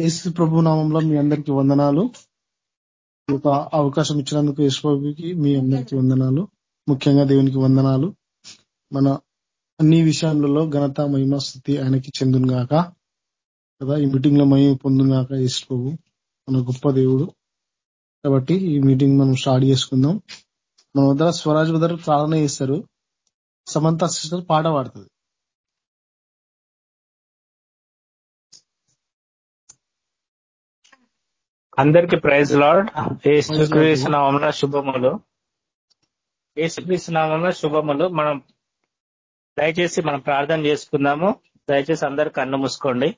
యేసు ప్రభు నామంలో మీ అందరికీ వందనాలు. ఒక అవకాశం ఇచ్చినందుకు యేసు ప్రభుకి మీ అందరికీ వందనాలు. ముఖ్యంగా దేవునికి వందనాలు. మన అన్ని విషయాలలో ఘనత మహిమ స్థితి ఆయనకి చెందునుగాక కదా ఈ మీటింగ్లో మహిమ పొందుగాక యేసుప్రభు. మన గొప్ప దేవుడు. కాబట్టి ఈ మీటింగ్ మనం స్టార్ట్ చేసుకుందాం. మన వద్ద స్వరాజ్ వద్దరు ప్రార్థన చేస్తారు. సమంత సిస్టర్ పాట పాడుతుంది. అందరికి ప్రైజ్ లాడ్ ఏసుక్రీస్తు నామంలో శుభములు. ఏసుక్రీస్తు నామంలో శుభములు. మనం దయచేసి మనం ప్రార్థన చేసుకుందాము. దయచేసి అందరు కన్ను మూసుకోండి.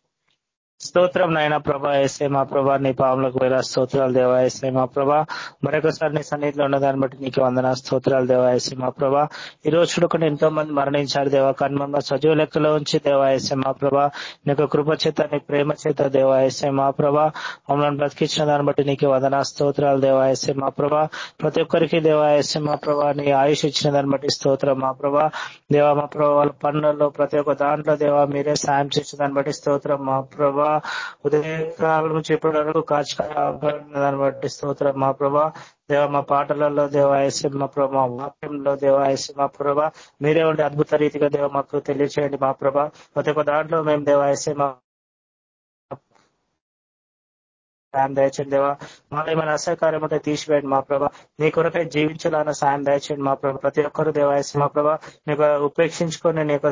స్తోత్రం నాయన ప్రభా ఎస్ఐ మా ప్రభా నీ పాములకు వేల స్తోత్రాలు దేవా ఎస్ఐ మా ప్రభా. మరొకసారి నీ సన్నిధిలో ఉన్నదాన్ని బట్టి నీకు వందన స్తోత్రాలు దేవా ఎస్ఐ మా ప్రభా. ఈ రోజు చూడకుండా ఎంతో మంది మరణించారు దేవా కన్మ సజీవ లెక్కలో ఉంచి దేవా ఎస్ఐ మా ప్రభా. నీకు కృప చేత నీ ప్రేమ చేత దేవా ఎస్ఐ మా ప్రభా. మమ్మల్ని బ్రతికించిన దాన్ని బట్టి నీకు వందన స్తోత్రాలు దేవా ఎస్ఐ మా ప్రభా. ప్రతి ఒక్కరికి దేవా ఎస్ఐ మా ప్రభా నీ ఆయుష్ ఇచ్చిన దాన్ని బట్టి స్తోత్రం మా ప్రభా. దేవా మా ప్రభా వాళ్ళ పనులలో ప్రతి ఒక్క దాంట్లో దేవా మీరే సాయం చేసిన దాన్ని బట్టి స్తోత్రం మా ప్రభా. ఉదయకాలం చెప్పిన వరకు దాన్ని బట్టి స్తోత్రం. మా ప్రభా దేవ మా పాటలలో దేవాయసం మా ప్రభా మా వాక్యంలో దేవాయసం మా ప్రభా. మీరే ఉండి అద్భుత రీతిగా దేవ మాకు తెలియచేయండి మా ప్రభా. ప్రతి ఒక్క దాంట్లో మేము దేవాయసం మా సాయం దయచండి దేవా. మాలో ఏమైనా అసహకారం ఉంటే తీసివేయండి మా ప్రభా. నీ కొరకై జీవించాలన్న సాయం దయచండి మా ప్రభా. ప్రతి ఒక్కరు దేవాయసం మా ప్రభా. నీకు ఉపేక్షించుకొని నీకు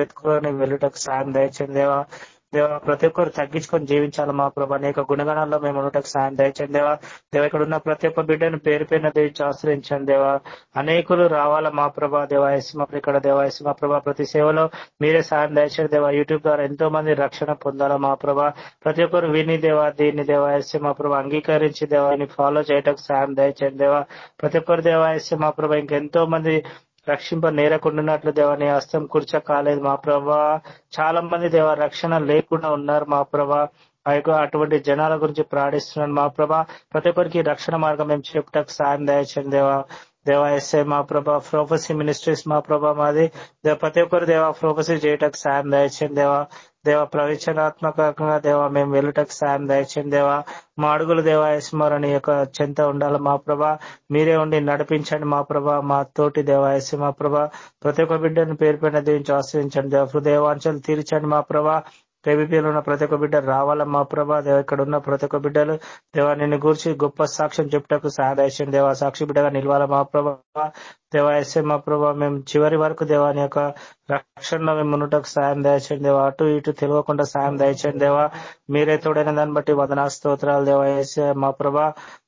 వెతుకొని వెళ్ళటకు సాయం దయచండి దేవా. దేవ ప్రతి ఒక్కరు తగ్గించుకొని జీవించాలి మా ప్రభా. అనేక గుణగణాల్లో మేము ఉండటకు సాయం దయచండి దేవా. దేవ ఇక్కడ ఉన్న ప్రతి ఒక్క బిడ్డను పేరు పేరున దేవించి ఆశ్రయించండి దేవా. అనేకులు రావాలా మా ప్రభా దేవాయసింహ ఇక్కడ దేవాయసింహ ప్రభా ప్రతి సేవలో మీరే సాయం దయచండి దేవా. యూట్యూబ్ ద్వారా ఎంతో మంది రక్షణ పొందాలా మా ప్రభా. ప్రతి ఒక్కరు విని దేవా దీన్ని దేవాయసింహ ప్రభా అంగీకరించి దేవాన్ని ఫాలో చేయటకు సాయం దయచండి దేవా. ప్రతి ఒక్కరు మా ప్రభా ఇంకెంతో మంది రక్షింప నేరకుండాన్నట్లు దేవా నీ హస్తం కూర్చ కాలేదు మా ప్రభా. చాలా మంది దేవ రక్షణ లేకుండా ఉన్నారు మా ప్రభా. ఆ యొక్క అటువంటి జనాల గురించి ప్రాణిస్తున్నాను మా ప్రభా. ప్రతి ఒక్కరికి రక్షణ మార్గం మేము చెప్పుటకు సాయం దయచండి దేవా. దేవా ఎస్ఐ మా ప్రభా ప్రొఫెసీ మినిస్ట్రీస్ మా ప్రభా మాది. ప్రతి ఒక్కరు దేవా ప్రొఫెసీ చేయటకు సాయం దయచేయండి దేవా. దేవ ప్రవచనాత్మకంగా దేవ మేము వెళ్ళుటకు సాయం దయచండి దేవ. మా అడుగులు దేవ యశ్మరణి యొక్క చెంత ఉండాలి మా ప్రభా. మీరే ఉండి నడిపించండి మా ప్రభా మా తోటి దేవాయసి మా ప్రభా. ప్రతి ఒక్క బిడ్డను పేరు పైన దీవించి ఆశ్రయించండి దేవ. హృదయవాంఛలు తీర్చండి మా ప్రభా. కేబీపీలో ఉన్న ప్రతి ఒక్క బిడ్డ రావాల? మా ప్రభా దేవ ఇక్కడ ఉన్న ప్రతి ఒక్క బిడ్డలు దేవా నిన్ను గురించి గొప్ప సాక్ష్యం చెప్పుటకు సహాయం దేవా సాక్షి బిడ్డగా నిలవాల మా ప్రభా? దేవా ఎస్ఏ మా ప్రభా మేము చివరి వరకు దేవాని యొక్క రక్షణలో మేము ఉన్నటకు సాయం దయచండి దేవా అటు ఇటు తెలియకుండా సాయం దయచండి దేవా మీరే తోడైన దాన్ని బట్టి వదనా స్తోత్రాలు. దేవా ఎస్ఏ మా ప్రభా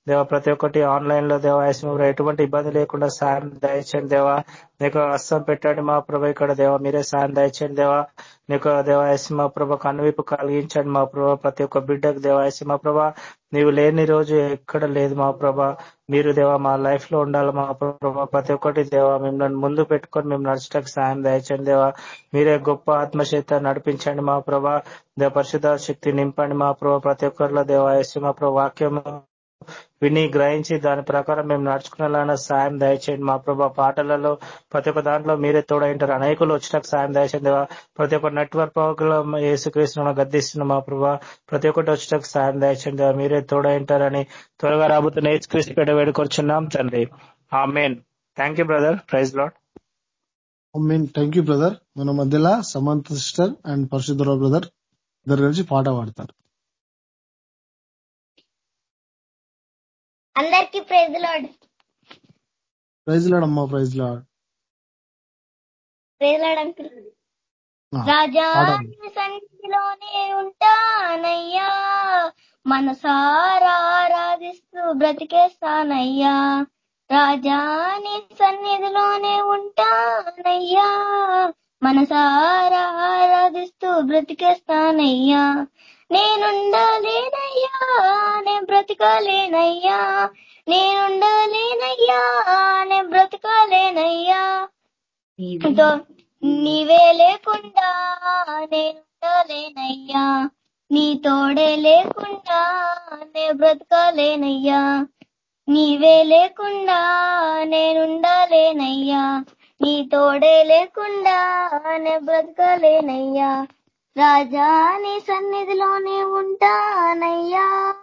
దేవ ప్రతి ఒక్కటి ఆన్లైన్లో దేవా ఎటువంటి ఇబ్బంది లేకుండా సాయం దయచండి దేవా. నీకు అస్సం పెట్టండి మా ప్రభ ఇక్కడ దేవా. మీరే సాయం దయచండి దేవా. నీకు దేవాయసి మా ప్రభ కనువిప్పు కలిగించండి మా ప్రభ. ప్రతి ఒక్క బిడ్డకు దేవాయసి మా ప్రభ. నీవు లేని రోజు ఎక్కడ లేదు మా ప్రభ. మీరు దేవా మా లైఫ్లో ఉండాలి మా ప్రభ. ప్రతి ఒక్కటి దేవా మిమ్మల్ని ముందు పెట్టుకొని మేము నడిచడానికి సాయం దయచండి దేవా. మీరే గొప్ప ఆత్మశక్తి నడిపించండి మా ప్రభ. దేవ పరిశుద్ధ శక్తి నింపండి మా ప్రభ. ప్రతి ఒక్కరిలో దేవాయసి మా ప్రభ వాక్యం విని గ్రహించి దాని ప్రకారం మేము నడుచుకునేలా సాయం దయచేయండి. మా ప్రభా పాటలలో ప్రతి ఒక్క దాంట్లో మీరే తోడైంటారు అనేకులు వచ్చినాక సాయం దయచేయండి. ప్రతి ఒక్క నెట్వర్క్లో ఏసుక్రీస్తున్న గద్దిస్తున్న మా ప్రభా ప్రతి ఒక్కటి వచ్చినాక సాయం దయచేయండి. మీరే తోడైంటారని త్వరగా రాబోతున్న ఏసుక్రీస్తు పేట వేడుకొచ్చున్నాం తండ్రి. ఆ main thank you brother praise lord thank you brother మన మధ్యలో Samantha sister and Parishuddharao brother ఇద్దరు కలిసి పాట పాడతారు. అందరికి ప్రైజ్ లాడ్. ప్రైజ్ లాడ్ అమ్మా praise lord. Praise lord uncle. రాజా సన్నిధిలోనే ఉంటానయ్యా. మనసారా ఆరాధిస్తూ బ్రతికేస్తానయ్యా. రాజాని సన్నిధిలోనే ఉంటానయ్యా. మనసారా ఆరాధిస్తూ బ్రతికేస్తానయ్యా. నేనుండలేనయ్యా నేను బ్రతకలేనయ్యా. నేనుండలేనయ్యా నేను బ్రతకలేనయ్యా. నీవే. లేకుండా నేనుండలేనయ్యా. నీ తోడే లేకుండా నే బ్రతకలేనయ్యా. నీవే లేకుండా నేనుండలేనయ్యా. నీ తోడే లేకుండా నే బ్రతకలేనయ్యా. రాజా నీ సన్నిధిలోనే ఉంటానయ్యా.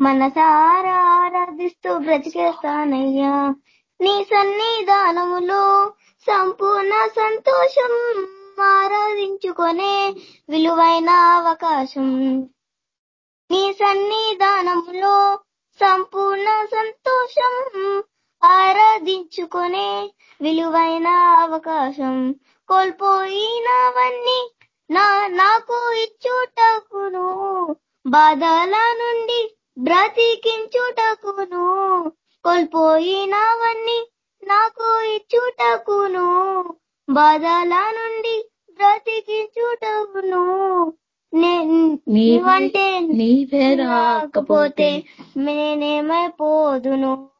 మనసారా ఆరాధిస్తూ బ్రతికేస్తానయ్యా. నీ సన్నిధానములో సంపూర్ణ సంతోషం ఆరాధించుకునే విలువైన అవకాశం. నీ సన్నిధానములో సంపూర్ణ సంతోషం ఆరాధించుకునే విలువైన అవకాశం. కోల్పోయినవన్నీ నా నాకు ఇచ్చుటకును. బాధల నుండి బ్రతికించుటకును. కోల్పోయినవన్నీ నాకు ఇచ్చుటకును. బాధల నుండి బ్రతికించుటకును. నీవంటే నీవే రాకపోతే నేనేమైపోదును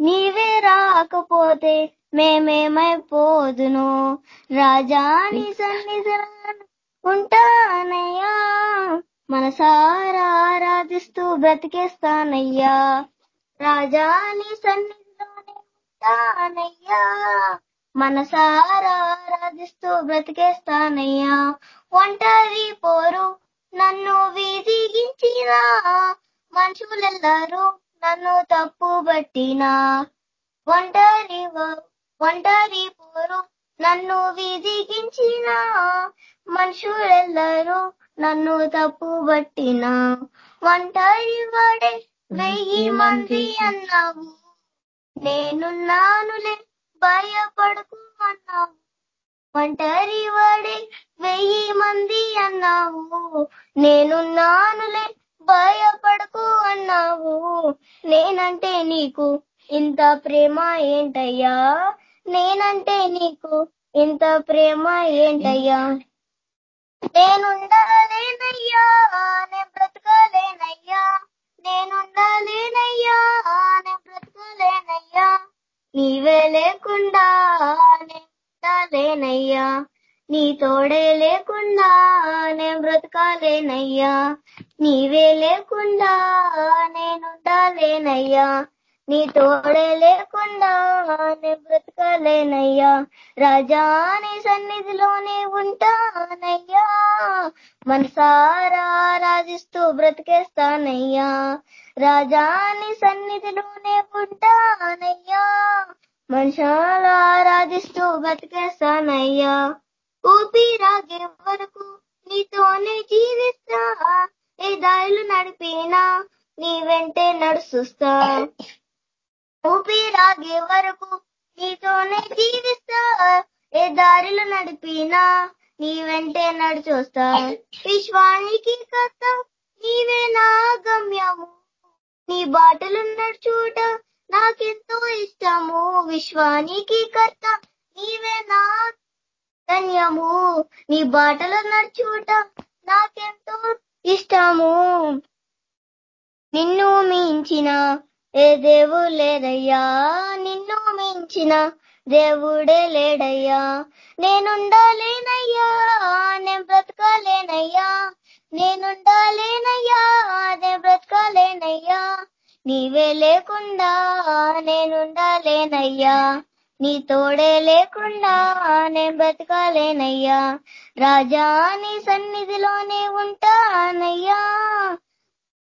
నీవే రాకపోతే మేమేమైపోదును? రాజా నీ సన్నిధిలో ఉంటానయ్యా. మనసారా ఆరాధిస్తూ బ్రతికేస్తానయ్యా. రాజాని సన్నిధిలోనే ఉంటానయ్యా. మనసారా ఆరాధిస్తూ బ్రతికేస్తానయ్యా. ఒంటరి పోరు నన్ను వీధిగించినా మనుషులెల్లరూ నన్ను తప్పు బట్టినా ఒంటరి ఒంటరి పోరు నన్ను వీధిగించిన మనుషులెల్లరూ నన్ను తప్పు బట్టిన ఒంటరి వాడే వెయ్యి మంది. అన్నావు. నేనున్నానులే భయపడకు అన్నావు. ఒంటరి వాడే వెయ్యి మంది అన్నావు. నేనున్నానులే భయపడకు అన్నావు. నేనంటే నీకు ఇంత ప్రేమ ఏంటయ్యా? నేనంటే నీకు ఇంత ప్రేమ ఏంటయ్యా? నేనుండలేనయ్యా నేను బ్రతకలేనయ్యా. నేనుండలేనయ్యా నేను బ్రతకలేనయ్యా. నీవే లేకుండా నేనుండలేనయ్యా నీ తోడే లేకుండా నేను బ్రతకాలేనయ్యా. నీవే లేకుండా నేనుండలేనయ్యా నీ తోడే లేకుండా నేను బ్రతకలేనయ్యా. రాజా నీ సన్నిధిలోనే ఉంటానయ్యా. మనసారా ఆరాధిస్తూ బ్రతికేస్తానయ్యా. రాజా నీ సన్నిధిలోనే ఉంటానయ్యా. మనుషాలు ఆరాధిస్తూ బ్రతికేస్తానయ్యా. ఊపిరాగే వరకు నీతోనే జీవిస్తా. ఏ దారులు నడిపినా నీ వెంటే నడుస్తుస్తా ఊపిరాగే వరకు నీతోనే జీవిస్తా. ఏ దారిలో నడిపినా నీ వెంటే నడిచొస్తా. విశ్వానికి కథ నీవే నా గమ్యము. నీ బాటలు నడుచూట నాకెంతో ఇష్టము. విశ్వానికి కర్త నీవే నా ధన్యము. నీ బాటలు నడుచూట నాకెంతో ఇష్టము. నిన్ను మించిన ఏ దేవుడు లేదయ్యా నిన్ను మించిన దేవుడే లేడయ్యా. నేనుండలేనయ్యా నేను బ్రతకాలేనయ్యా. నేనుండలేనయ్యా నేను బ్రతకలేనయ్యా. నీవే లేకుండా నేనుండలేనయ్యా. నీ తోడే లేకుండా నేను బ్రతకాలేనయ్యా. రాజా నీ సన్నిధిలోనే ఉంటానయ్యా.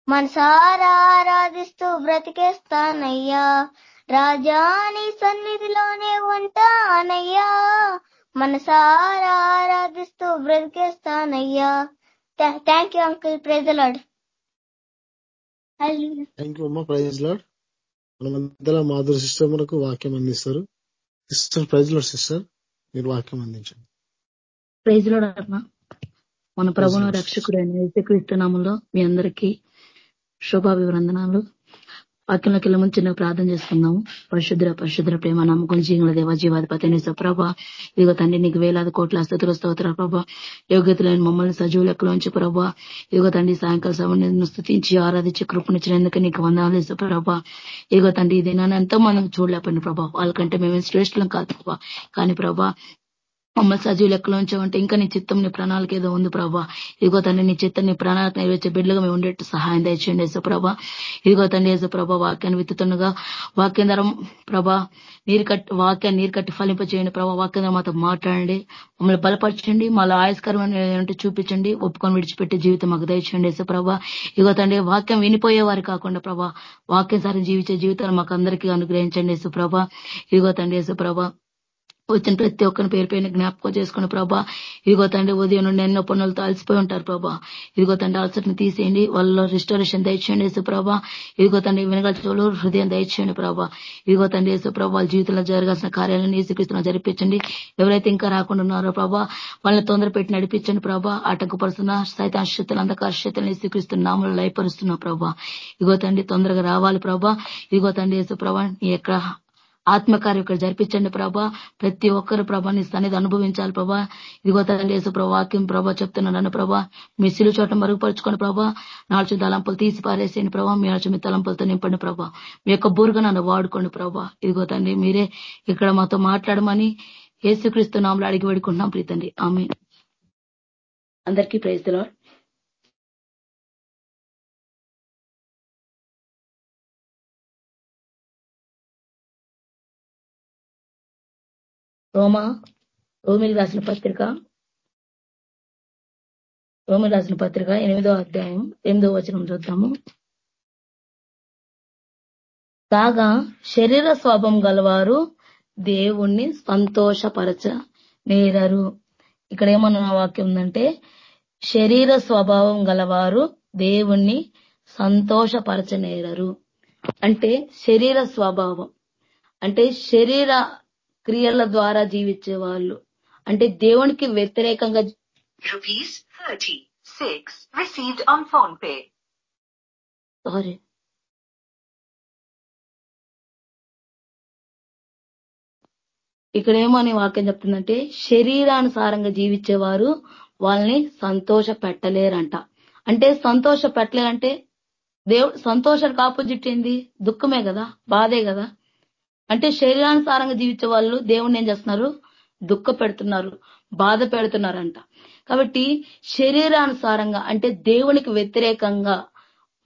మనసారా ఆరాధిస్తూ బ్రతికేస్తానయ్యా. రాజా నీ సన్నిధిలోనే ఉంటానయ్యా. మనసారా ఆరాధిస్తూ బ్రతికేస్తానయ్యా. Thank you uncle praise lord thank you అమ్మా. ప్రైజ్ లాడ్ మన మధ్యలో మాధురి సిస్టర్ మనకు వాక్యం అందిస్తారు. సిస్టర్ ప్రైజ్ లాడ్ సిస్టర్ మీరు వాక్యం అందించండి. ప్రైజ్లో మన ప్రభున Lord. రక్షకుడైన యేసుక్రీస్తు నామంలో మీ అందరికీ శుభాభివందనాలు. వాక్యంలోకి వెళ్ళే ముందు చిన్న ప్రార్థన చేసుకుందాము. పరిశుద్ర పరిశుద్ర ప్రేమ నమ్మకం జీవుల దేవ జీవాధిపతి నిజ ప్రభ. ఇదిగో తండ్రి నీకు వేలాది కోట్ల స్థుతులు స్తోత్ర ప్రభ. యోగ్యతలైన మమ్మల్ని సజీవ లెక్కలోంచి ప్రభ. ఇదిగో తండ్రి సాయంకాల సమయం స్థుతించి ఆరాధించి కృపణించినందుకు నీకు వందాలు ప్రభ. ఇదిగో తండ్రి ఇదేనా ఎంతో మనం చూడలేకపోయిన ప్రభా. వాళ్ళకంటే మేము శ్రేష్ఠులం కాదు ప్రభా. కానీ ప్రభా మమ్మల్ని సజీవ లెక్కలో ఉంచామంటే ఇంకా నీ చిత్తం నీ ప్రణాళిక ఏదో ఉంది ప్రభా. ఇదిగో తండ్రి నీ చిత్తం నీ ప్రణాళిక నెరవేర్చే బిడ్డలుగా మేము ఉండేట్టు సహాయం దయచేయండి యేసు ప్రభా. ఇదిగో తండ్రి యేసు ప్రభా వాక్యాన్ని విత్తుతుండగా వాక్యం ధరం ప్రభా నీరు కట్టి వాక్యాన్ని నీరు కట్టి ఫలింపచేయండి ప్రభా. వాక్యంగా మాతో మాట్లాడండి. మమ్మల్ని బలపరచండి. మళ్ళీ ఆయస్కరమైన చూపించండి. ఒప్పుకొని విడిచిపెట్టే జీవితం మాకు దయచేయండి యేసు ప్రభా. ఇగో తండ్రి వాక్యం వినిపోయేవారు కాకుండా ప్రభా వాక్యం సారి జీవించే జీవితాలు మాకు అందరికీ అనుగ్రహించండి యేసు ప్రభా. ఇదిగో తండ్రి యేసు ప్రభా వచ్చిన ప్రతి ఒక్కరిని పేరు పైన జ్ఞాపకం చేసుకుని ప్రభా ఇదిగో తండ్రి ఉదయం నుండి ఎన్నో పనులతో అలసిపోయి ఉంటారు ప్రభా. ఇదిగో తండ్రి అలసటని తీసేయండి వాళ్ళలో రిస్టోరేషన్ దయచేయండి యేసు ప్రభా. ఇదిగో తండ్రి వెనకాల హృదయం దయచేయండి ప్రభా. ఇదిగో తండ్రి యేసు ప్రభా వాళ్ళ జీవితంలో జరగాల్సిన కార్యాలను ఏసుక్రీస్తున్నా జరిపించండి. ఎవరైతే ఇంకా రాకుండా ఉన్నారో ప్రభా వాళ్ళని తొందర పెట్టి నడిపించండి ప్రభా. ఆటంకపరుస్తున్న సైతాన్ శక్తులు అంధకార శక్తులను ఏసుక్రీస్తు నామలు లయపరుస్తున్నావు ప్రభా. ఇదిగో తండ్రి తొందరగా రావాలి ప్రభా. ఇదిగో తండ్రి యేసు ప్రభా నీ యొక్క ఆత్మకార్యం ఇక్కడ జరిపించండి ప్రభా. ప్రతి ఒక్కరు ప్రభా నీ సన్నిధి అనుభవించాలి ప్రభా. ఇదిగో తండ్రి యేసు ప్రభా వాక్యం ప్రభా చెప్తున్నాను ప్రభా. మీ సిలు చోట మరుగుపరుచుకోండి ప్రభా. నాలుగు తలంపులు తీసి పారేసేయండి ప్రభా. మీ నాలుగు మీ తలంపులతో నింపండి ప్రభా. మీ యొక్క బూరుగ నన్ను వాడుకోండి ప్రభా. ఇదిగో తండ్రి మీరే ఇక్కడ మాతో మాట్లాడమని ఏసుక్రీస్తు నామలు అడిగి పెడుకుంటున్నాం ప్రీతండి ఆమె అందరికీ ప్రైజ్ లాడ్ రోమా రోమిలి రాసిన పత్రిక రోమిలి రాసిన పత్రిక ఎనిమిదో అధ్యాయం ఎనిమిదో వచనం చూద్దాము. కాగా శరీర స్వభావం గలవారు దేవుణ్ణి సంతోషపరచ నేరరు. ఇక్కడ ఏమన్నా వాక్యం ఉందంటే శరీర స్వభావం గలవారు దేవుణ్ణి సంతోషపరచనేరరు అంటే శరీర స్వభావం. అంటే శరీర క్రియల ద్వారా జీవించే వాళ్ళు అంటే దేవునికి వ్యతిరేకంగా Rupees 36 received on phone pay. Sorry ఇక్కడ ఏమని వాక్యం చెప్తుందంటే శరీరానుసారంగా జీవించేవారు వాళ్ళని సంతోష పెట్టలేరంట అంటే సంతోష పెట్టలేరంటే దేవుడు సంతోషానికి ఆపోజిట్ ఏంది దుఃఖమే కదా? బాధే కదా? అంటే శరీరానుసారంగా జీవించే వాళ్ళు దేవుణ్ణి ఏం చేస్తున్నారు? దుఃఖ పెడుతున్నారు బాధ పెడుతున్నారంట. కాబట్టి శరీరానుసారంగా అంటే దేవునికి వ్యతిరేకంగా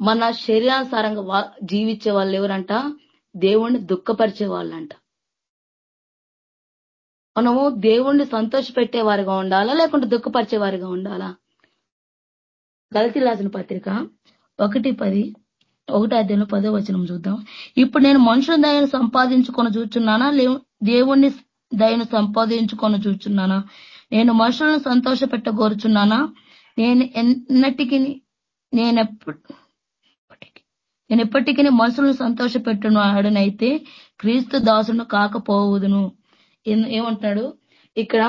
మన శరీరానుసారంగా వా- జీవించే వాళ్ళు ఎవరంట? దేవుణ్ణి దుఃఖపరిచే వాళ్ళంట. మనము దేవుణ్ణి సంతోష వారిగా ఉండాలా లేకుంటే దుఃఖపరిచే వారిగా ఉండాలా? గలతి రాసిన పత్రిక ఒకటి పది ఒకటి అధ్యాయంలో పదో వచనం చూద్దాం. ఇప్పుడు నేను మనుషుల దయను సంపాదించుకొని చూచున్నానా? లేవు దేవుణ్ణి దయను సంపాదించుకొని చూచున్నానా? నేను మనుషులను సంతోష పెట్టగోరుచున్నానా నేను ఎన్నటికి నేనెప్పుడు నేను ఎప్పటికీ మనుషులను సంతోష పెట్టును ఆడనైతే క్రీస్తు దాసును కాకపోవుదును. ఏమంటాడు? ఏమంటున్నాడు ఇక్కడ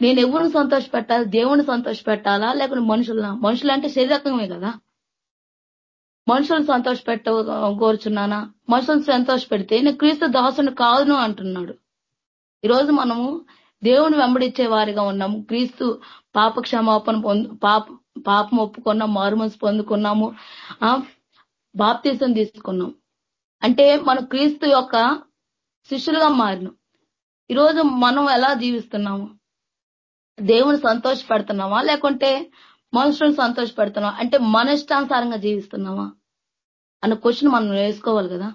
నేను ఎవరిని సంతోష పెట్టాలి దేవుని సంతోష పెట్టాలా లేకుంటే మనుషుల మనుషులు అంటే శరీరకమే కదా? మనుషులను సంతోష పెట్ట కోరుచున్నానా? మనుషులను సంతోష పెడితే నేను క్రీస్తు దాసుని కాదును అంటున్నాడు. ఈరోజు మనము దేవుని వెంబడించే వారిగా ఉన్నాము. క్రీస్తు పాప క్షమాపణ పొందు పాప పాపం ఒప్పుకున్నాం మారుమనసు పొందుకున్నాము. ఆ బాప్తీసం తీసుకున్నాం. అంటే మనం క్రీస్తు యొక్క శిష్యులుగా మారినాం. ఈరోజు మనం ఎలా జీవిస్తున్నాము? దేవుని సంతోష పెడుతున్నామా లేకుంటే మనుషులను సంతోషపెడుతున్నావా అంటే మన ఇష్టానుసారంగా జీవిస్తున్నామా? అన్న క్వశ్చన్ మనం వేసుకోవాలి కదా.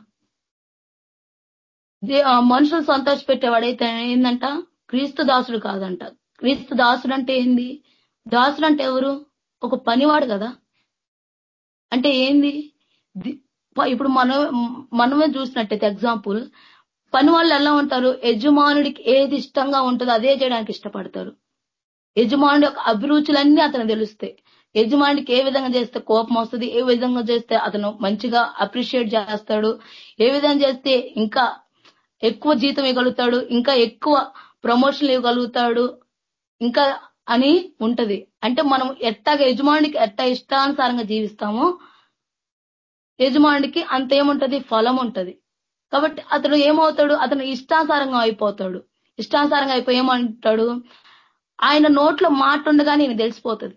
ఆ మనుషులు సంతోష పెట్టేవాడైతే ఏంటంట క్రీస్తు దాసుడు కాదంట. క్రీస్తు దాసుడు అంటే ఏంది? దాసుడు అంటే ఎవరు? ఒక పనివాడు కదా. అంటే ఏంది? ఇప్పుడు మనం మనమే చూసినట్టయితే ఎగ్జాంపుల్ పని వాళ్ళు ఎలా ఉంటారు? యజమానుడికి ఏది ఇష్టంగా ఉంటుందో అదే చేయడానికి ఇష్టపడతారు. యజమానుడి యొక్క అభిరుచులన్నీ అతను తెలుస్తాయి. యజమానికి ఏ విధంగా చేస్తే కోపం వస్తుంది ఏ విధంగా చేస్తే అతను మంచిగా అప్రిషియేట్ చేస్తాడు ఏ విధంగా చేస్తే ఇంకా ఎక్కువ జీతం ఇవ్వగలుగుతాడు ఇంకా ఎక్కువ ప్రమోషన్ ఇవ్వగలుగుతాడు ఇంకా అని ఉంటది. అంటే మనం ఎట్టాగా యజమానికి ఎట్టా ఇష్టానుసారంగా జీవిస్తామో యజమానికి అంత ఏముంటది? ఫలం ఉంటది. కాబట్టి అతడు ఏమవుతాడు? అతను ఇష్టానుసారంగా అయిపోతాడు. ఇష్టానుసారంగా అయిపోయి ఏమంటాడు? ఆయన నోట్లో మాట ఉండగానే ఈయన తెలిసిపోతుంది.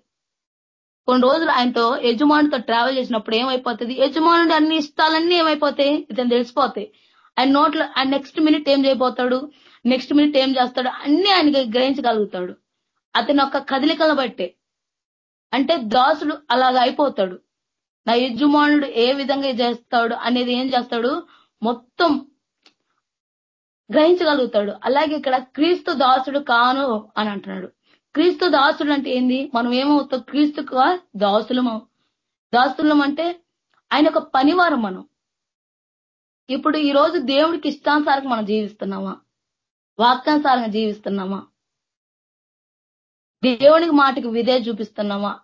కొన్ని రోజులు ఆయనతో యజమానితో ట్రావెల్ చేసినప్పుడు ఏమైపోతుంది? యజమానుడు అన్ని ఇష్టాలన్నీ ఏమైపోతాయి? ఇతను తెలిసిపోతాయి. ఆయన నోట్లో ఆయన నెక్స్ట్ మినిట్ ఏం చేయబోతాడు? నెక్స్ట్ మినిట్ ఏం చేస్తాడు? అన్ని ఆయనకి గ్రహించగలుగుతాడు. అతని యొక్క కదలికలను బట్టే. అంటే దాసుడు అలాగ అయిపోతాడు. నా యజమానుడు ఏ విధంగా చేస్తాడు? అనేది ఏం చేస్తాడు? మొత్తం గ్రహించగలుగుతాడు. అలాగే ఇక్కడ క్రీస్తు దాసుడు కాను అని అంటున్నాడు. క్రీస్తు దాసుడు అంటే ఏంది? మనం ఏమవుతాం? క్రీస్తుకు దాసులము. దాసులం అంటే ఆయన ఒక పనివారం మనం. ఇప్పుడు ఈ రోజు దేవుడికి ఇష్టానుసారంగా మనం జీవిస్తున్నామా? వాక్యానుసారంగా జీవిస్తున్నామా? దేవునికి మాటకు విధే చూపిస్తున్నామా?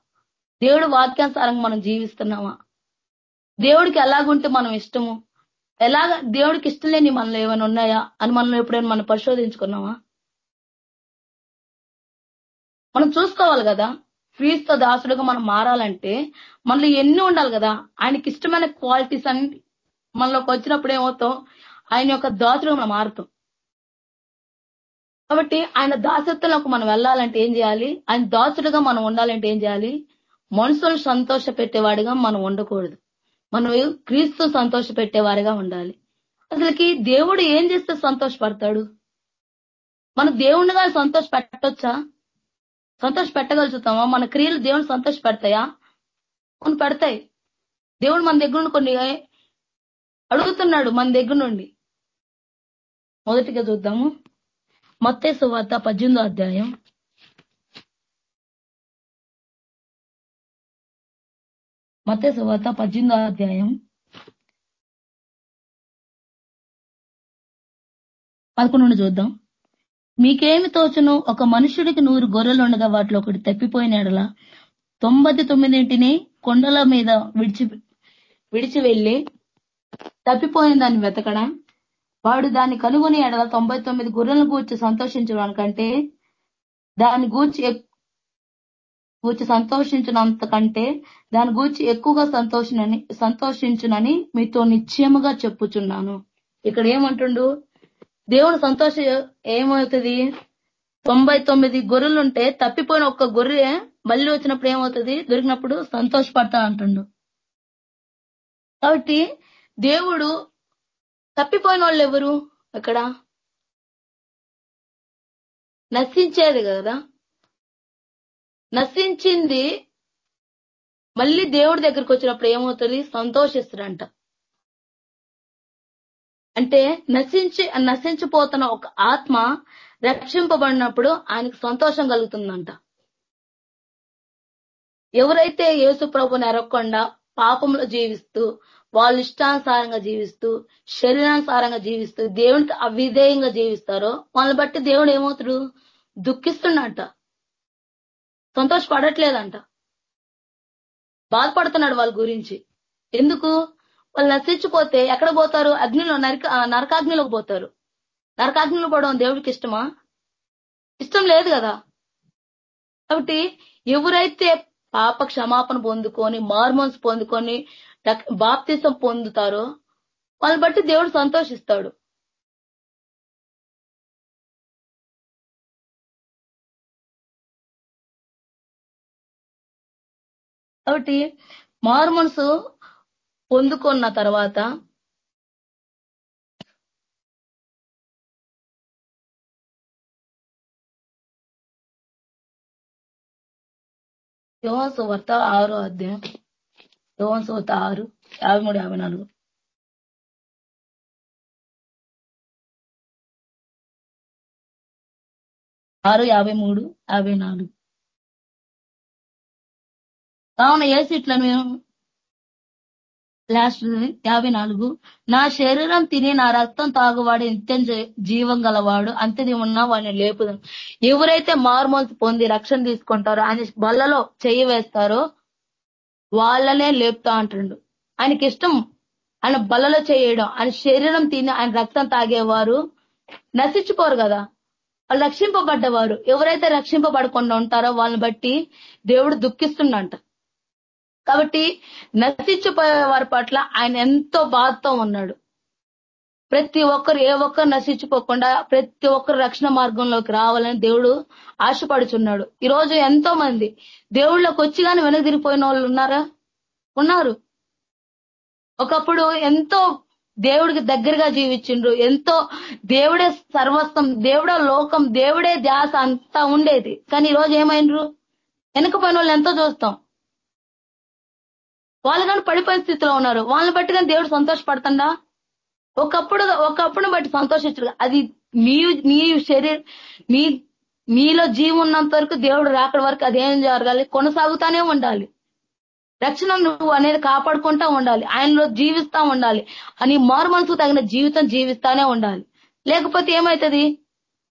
దేవుడు వాక్యానుసారంగా మనం జీవిస్తున్నామా? దేవుడికి ఎలాగుంటే మనం ఇష్టము? ఎలాగ? దేవుడికి ఇష్టం లేని మనలో ఏమైనా ఉన్నాయా? అని మనం ఎప్పుడైనా మనం పరిశోధించుకున్నామా? మనం చూసుకోవాలి కదా. క్రీస్తు దాసుడుగా మనం మారాలంటే మనలో ఎన్ని ఉండాలి కదా. ఆయనకి ఇష్టమైన క్వాలిటీస్ అన్ని మనలోకి వచ్చినప్పుడు ఏమవుతాం? ఆయన యొక్క దాసుడుగా మనం మారుతాం. కాబట్టి ఆయన దాసత్వంలోకి మనం వెళ్ళాలంటే ఏం చేయాలి? ఆయన దాసుడుగా మనం ఉండాలంటే ఏం చేయాలి? మనుషులను సంతోష పెట్టేవాడిగా మనం ఉండకూడదు. మనం క్రీస్తు సంతోష పెట్టేవారిగా ఉండాలి. అసలుకి దేవుడు ఏం చేస్తే సంతోషపడతాడు? మన దేవుణ్ణిగా సంతోష పెట్టొచ్చా సంతోష పెట్టగలుగుతామా మన క్రియలు దేవుని సంతోష పెడతాయా కొన్ని పెడతాయి. దేవుడు మన దగ్గర నుండి కొన్ని అడుగుతున్నాడు మన దగ్గర నుండి. మొదటిగా చూద్దాము. మొత్తే సువార్త పద్దెనిమిదో అధ్యాయం. మత వార్త పద్దెనిమిదో అధ్యాయం. పదకొండు నుండి చూద్దాం. మీకేమి తోచును? ఒక మనుషుడికి నూరు గొర్రెలు ఉండగా వాటిలో ఒకటి తప్పిపోయిన ఎడల తొంభై తొమ్మిదింటిని కొండల మీద విడిచి విడిచి వెళ్ళి తప్పిపోయిన దాన్ని వెతకడా. వాడు దాన్ని కనుగొని ఎడల తొంభై తొమ్మిది గొర్రెలను గూర్చి సంతోషించడానికంటే దాని గూర్చి గూర్చి సంతోషించినంత కంటే దాని గూర్చి ఎక్కువగా సంతోషినని సంతోషించునని మీతో నిశ్చయముగా చెప్పుచున్నాను. ఇక్కడ ఏమంటుండు? దేవుడు సంతోష ఏమవుతుంది? తొంభై తొమ్మిది గొర్రెలుంటే తప్పిపోయిన ఒక్క గొర్రె మళ్ళీ వచ్చినప్పుడు ఏమవుతుంది? దొరికినప్పుడు సంతోషపడతా అంటుండు. కాబట్టి దేవుడు తప్పిపోయిన వాళ్ళు ఎవరు అక్కడ? నశించేది కదా. నశించింది. మళ్ళీ దేవుడి దగ్గరికి వచ్చినప్పుడు ఏమవుతుంది? సంతోషిస్తాడంట. అంటే నశించి నశించిపోతున్న ఒక ఆత్మ రక్షింపబడినప్పుడు ఆయనకు సంతోషం కలుగుతుందంట. ఎవరైతే యేసు ప్రభుని ఎరగకుండా పాపంలో జీవిస్తూ వాళ్ళు ఇష్టానుసారంగా జీవిస్తూ శరీరానుసారంగా జీవిస్తూ దేవునికి అవిధేయంగా జీవిస్తారో వాళ్ళని బట్టి దేవుడు ఏమవుతాడు? దుఃఖిస్తున్నట్ట సంతోషపడట్లేదంట. బాధపడుతున్నాడు వాళ్ళ గురించి. ఎందుకు? వాళ్ళు నశించిపోతే ఎక్కడ పోతారు? అగ్నిలో నరక నరకాగ్నిలోకి పోతారు. నరకాగ్నిలో పోవడం దేవుడికి ఇష్టమా? ఇష్టం లేదు కదా. కాబట్టి ఎవరైతే పాప క్షమాపణ పొందుకొని మార్మోన్స్ పొందుకొని బాప్తీసం బాప్తిసం పొందుతారో వాళ్ళని బట్టి దేవుడు సంతోషిస్తాడు. కాబట్టి మారు మనసు పొందుకున్న తర్వాత యోహాసు వార్త ఆరో అధ్యాయం యోహాసు వార్త ఆరు యాభై మూడు యాభై నాలుగు. ఆరు యాభై మూడు యాభై నాలుగు. కావున ఇట్లా మేము లాస్ట్ యాభై నాలుగు. నా శరీరం తిని నా రక్తం తాగువాడు నిత్యం జీ- జీవం గలవాడు అంతది ఉన్నా వాడిని లేపుదాం ఎవరైతే మార్మోల్స్ పొంది రక్షణ తీసుకుంటారో ఆయన బల్లలో చెయ్యి వేస్తారో వాళ్ళనే లేపుతా అంటుండు. ఆయనకి ఇష్టం ఆయన బల్లలో చేయడం. ఆయన శరీరం తిని ఆయన రక్తం తాగేవారు నశించుకోరు కదా. వాళ్ళు రక్షింపబడ్డవారు. ఎవరైతే రక్షింపబడకుండా ఉంటారో వాళ్ళని బట్టి దేవుడు దుఃఖిస్తుండంట. కాబట్టి నశించిపోయే వారి పట్ల ఆయన ఎంతో బాధతో ఉన్నాడు. ప్రతి ఒక్కరు ఏ ఒక్కరు నశించిపోకుండా ప్రతి ఒక్కరు రక్షణ మార్గంలోకి రావాలని దేవుడు ఆశపడుచున్నాడు. ఈ రోజు ఎంతో మంది దేవుళ్ళకి వచ్చి కానీ వెనక తిరిగిపోయిన వాళ్ళు ఉన్నారా? ఉన్నారు. ఒకప్పుడు ఎంతో దేవుడికి దగ్గరగా జీవించిండ్రు. ఎంతో దేవుడే సర్వస్వం దేవుడే లోకం దేవుడే ధ్యాస అంతా ఉండేది. కానీ ఈ రోజు ఏమైండ్రు? వెనకపోయిన వాళ్ళు ఎంతో చూస్తాం. వాళ్ళు కానీ పడిపోయిన స్థితిలో ఉన్నారు. వాళ్ళని బట్టి కానీ దేవుడు సంతోషపడుతుందా? ఒకప్పుడు ఒకప్పుడు బట్టి సంతోషించడు అది మీ మీ శరీర మీ మీలో జీవం ఉన్నంత వరకు దేవుడు రాకడ వరకు అదేం జరగాలి? కొనసాగుతానే ఉండాలి. రక్షణ నువ్వు అనేది కాపాడుకుంటా ఉండాలి. ఆయనలో జీవిస్తా ఉండాలి. అని మారు మనసుకు తగిన జీవితం జీవిస్తానే ఉండాలి. లేకపోతే ఏమవుతుంది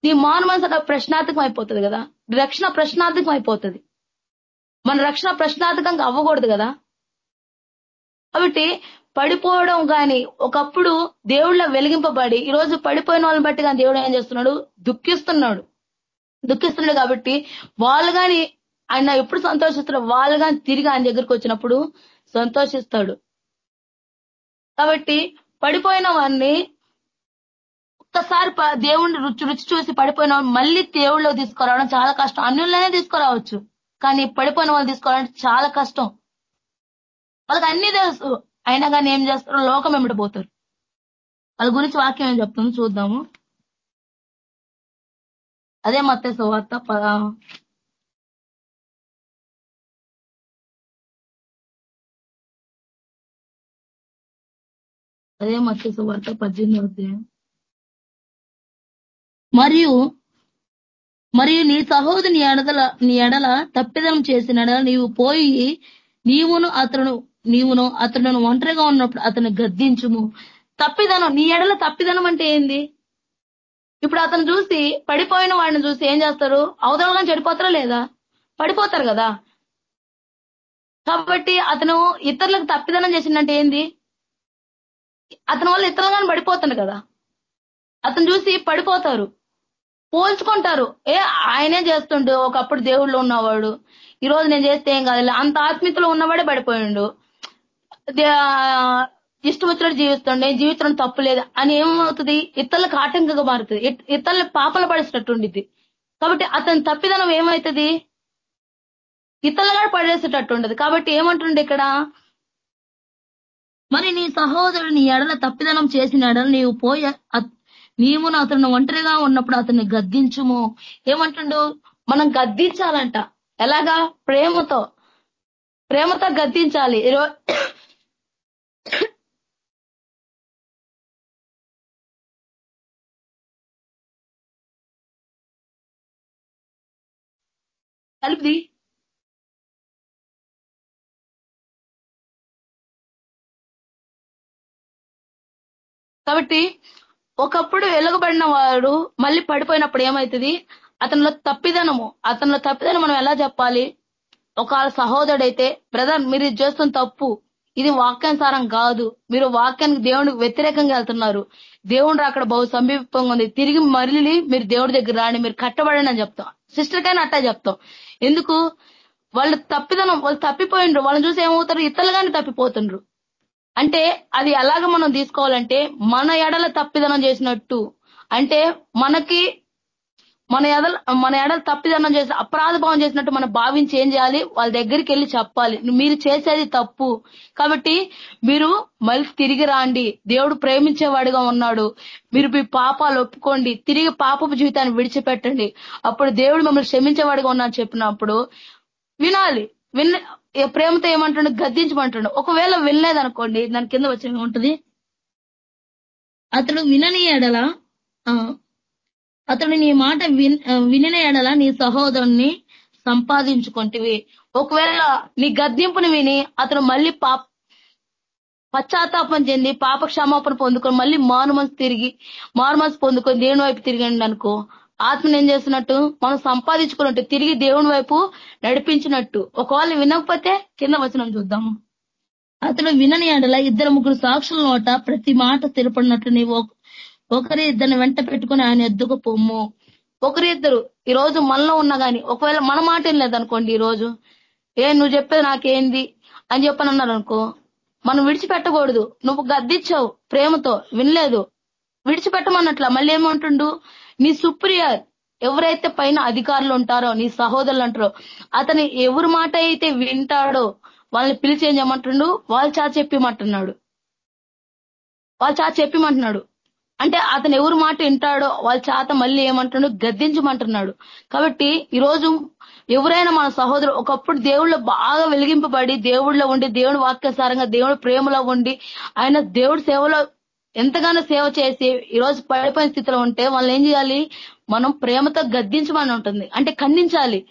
నీ మారు మనసు ప్రశ్నార్థకం అయిపోతుంది కదా. రక్షణ ప్రశ్నార్థకం అయిపోతుంది. మన రక్షణ ప్రశ్నార్థకంగా అవ్వకూడదు కదా. కాబట్టి పడిపోవడం కానీ ఒకప్పుడు దేవుళ్ళ వెలిగింపబడి ఈ రోజు పడిపోయిన వాళ్ళని బట్టి కానీ దేవుడు ఏం చేస్తున్నాడు? దుఃఖిస్తున్నాడు. దుఃఖిస్తున్నాడు కాబట్టి వాళ్ళు కానీ ఆయన ఎప్పుడు సంతోషిస్తున్నాడు వాళ్ళు కానీ తిరిగి ఆయన దగ్గరికి వచ్చినప్పుడు సంతోషిస్తాడు. కాబట్టి పడిపోయిన వారిని ఒక్కసారి దేవుణ్ణి రుచి రుచి చూసి పడిపోయిన మళ్ళీ దేవుళ్ళు తీసుకురావడం చాలా కష్టం. అన్యులనే తీసుకురావచ్చు. కానీ పడిపోయిన వాళ్ళు తీసుకోవాలంటే చాలా కష్టం. వాళ్ళకి అన్ని తెలుసు. అయినా కానీ ఏం చేస్తారు? లోకం ఎమిడిపోతారు వాళ్ళ గురించి వాక్యం ఏం చెప్తుంది చూద్దాము. అదే మత్తే సువార్త అదే మత్తే సువార్త పద్దెనిమిది అధ్యాయం. మరియు మరియు నీ సహోదరుని ఎడల నీ ఎడల తప్పిదం చేసిన ఎడల నీవు పోయి నీవును అతను నీవును అతను ఒంటరిగా ఉన్నప్పుడు అతను గద్దించుము. తప్పిదనం నీ ఎడల తప్పిదనం అంటే ఏంది? ఇప్పుడు అతను చూసి పడిపోయిన వాడిని చూసి ఏం చేస్తారు? అవతలగా చెడిపోతారా లేదా? పడిపోతారు కదా. కాబట్టి అతను ఇతరులకు తప్పిదనం చేసిందంటే ఏంది? అతని వల్ల ఇతరులుగానే పడిపోతాడు కదా. అతను చూసి పడిపోతారు. పోల్చుకుంటారు. ఏ ఆయనే చేస్తుండు. ఒకప్పుడు దేవుళ్ళు ఉన్నవాడు. ఈ రోజు నేను చేస్తే ఏం కాదు అంత ఆత్మీయతలో ఉన్నవాడే పడిపోయిండు. ఇష్టం వచ్చినట్టు జీవిస్తుండే జీవితం తప్పు లేదు అని ఏమవుతుంది? ఇతరులకు ఆటంకంగా మారుతుంది. ఇత్- పాపలు పడేసినట్టు ఉండిద్ది కాబట్టి అతని తప్పిదనం ఏమవుతుంది? ఇతరులుగా పడేసేటట్టు ఉండదు కాబట్టి ఏమంటుండే ఇక్కడ? మరి నీ సహోదరుడు నీ ఎడల తప్పిదనం చేసిన ఎడల నీవు పోయి అత్- నీవు అతను ఒంటరిగా ఉన్నప్పుడు అతన్ని గద్దించుము. ఏమంటుండు? మనం గద్దించాలంట. ఎలాగా? ప్రేమతో. ప్రేమతో గద్దించాలి. ఈరో- కాబట్టి ఒకప్పుడు వెలుగుబడిన వాడు మళ్ళీ పడిపోయినప్పుడు ఏమవుతుంది అతనిలో తప్పిదనము. అతనిలో తప్పిదనం మనం ఎలా చెప్పాలి? ఒక సహోదరుడైతే బ్రదర్ మీరు ఇది చేస్తున్న తప్పు. ఇది వాక్యానుసారం కాదు. మీరు వాక్యానికి దేవునికి వ్యతిరేకంగా వెళ్తున్నారు. దేవుడు అక్కడ బహు సమీపంగా ఉంది. తిరిగి మరలి మీరు దేవుడి దగ్గర రాండి. మీరు కట్టబడండి అని చెప్తాం. సిస్టర్కైనా అట్టా చెప్తాం. ఎందుకు? వాళ్ళు తప్పిదనం వాళ్ళు తప్పిపోయిండ్రు. వాళ్ళని చూసి ఏమవుతారు? ఇతరులుగానే తప్పిపోతుండ్రు. అంటే అది ఎలాగ మనం తీసుకోవాలంటే మన ఎడల తప్పిదనం చేసినట్టు. అంటే మనకి మన ఎడల మన ఎడల తప్పిదనం చేసి అపరాధ భావం చేసినట్టు మనం భావించి ఏం చేయాలి? వాళ్ళ దగ్గరికి వెళ్ళి చెప్పాలి. మీరు చేసేది తప్పు. కాబట్టి మీరు మళ్ళీ తిరిగి రాండి. దేవుడు ప్రేమించేవాడిగా ఉన్నాడు. మీరు మీ పాపాలు ఒప్పుకోండి. తిరిగి పాపపు జీవితాన్ని విడిచిపెట్టండి. అప్పుడు దేవుడు మిమ్మల్ని క్షమించేవాడిగా ఉన్నాడు చెప్పినప్పుడు వినాలి. విన్న ప్రేమతో ఏమంటాడు గద్దించమంటాడు. ఒకవేళ వినలేదనుకోండి దాని కింద వచ్చి ఉంటుంది అతడు వినని ఎడల అతడు నీ మాట విన్- ఆ, వినిన ఎడల నీ సహోదరుణ్ణి సంపాదించుకుంటవి. ఒకవేళ నీ గద్దింపుని విని అతను మళ్ళీ పాప పశ్చాత్తాపం చెంది పాప క్షమాపణ పొందుకొని మళ్ళీ మారు తిరిగి మారు పొందుకొని దేవుని వైపు తిరిగండి అనుకో ఆత్మను ఏం చేస్తున్నట్టు? మనం సంపాదించుకున్నట్టు తిరిగి దేవుని వైపు నడిపించినట్టు. ఒకవేళ వినకపోతే కింద వచనం చూద్దాము అతడు వినని ఎడల ఇద్దరు ముగ్గురు సాక్షుల నోట ప్రతి మాట స్థిరపడినట్లు నీవు ఒకరి ఇద్దరిని వెంట పెట్టుకుని ఆయన ఎద్దుకు పొమ్ము. ఒకరిద్దరు ఈ రోజు మనలో ఉన్నా కానీ ఒకవేళ మన మాట ఏం లేదనుకోండి ఈ రోజు ఏ నువ్వు చెప్పేది నాకేంది అని చెప్పని అన్నారు అనుకో మనం విడిచిపెట్టకూడదు. నువ్వు గద్దిచ్చావు ప్రేమతో వినలేదు. విడిచిపెట్టమన్నట్ల మళ్ళీ ఏమంటుండు? నీ సుప్రియర్ ఎవరైతే పైన అధికారులు ఉంటారో నీ సహోదరులు అంటారో అతని ఎవరి మాట అయితే వింటాడో వాళ్ళని పిలిచి ఏం చేయమంటుండు? వాళ్ళ చా చెప్పిమంటున్నాడు. వాళ్ళ చా చెప్పిమంటున్నాడు. అంటే అతను ఎవరి మాట వింటాడో వాళ్ళ చేత మళ్ళీ ఏమంటున్నాడు గద్దించమంటున్నాడు. కాబట్టి ఈ రోజు ఎవరైనా మన సహోదరు ఒకప్పుడు దేవుళ్ళు బాగా వెలిగింపబడి దేవుళ్ళలో ఉండి దేవుడి వాక్యసారంగా దేవుడు ప్రేమలో ఉండి ఆయన దేవుడి సేవలో ఎంతగానో సేవ చేసి ఈ రోజు పడిపోయిన స్థితిలో ఉంటే వాళ్ళు ఏం చేయాలి? మనం ప్రేమతో గద్దించమని ఉంటుంది. అంటే ఖండించాలి.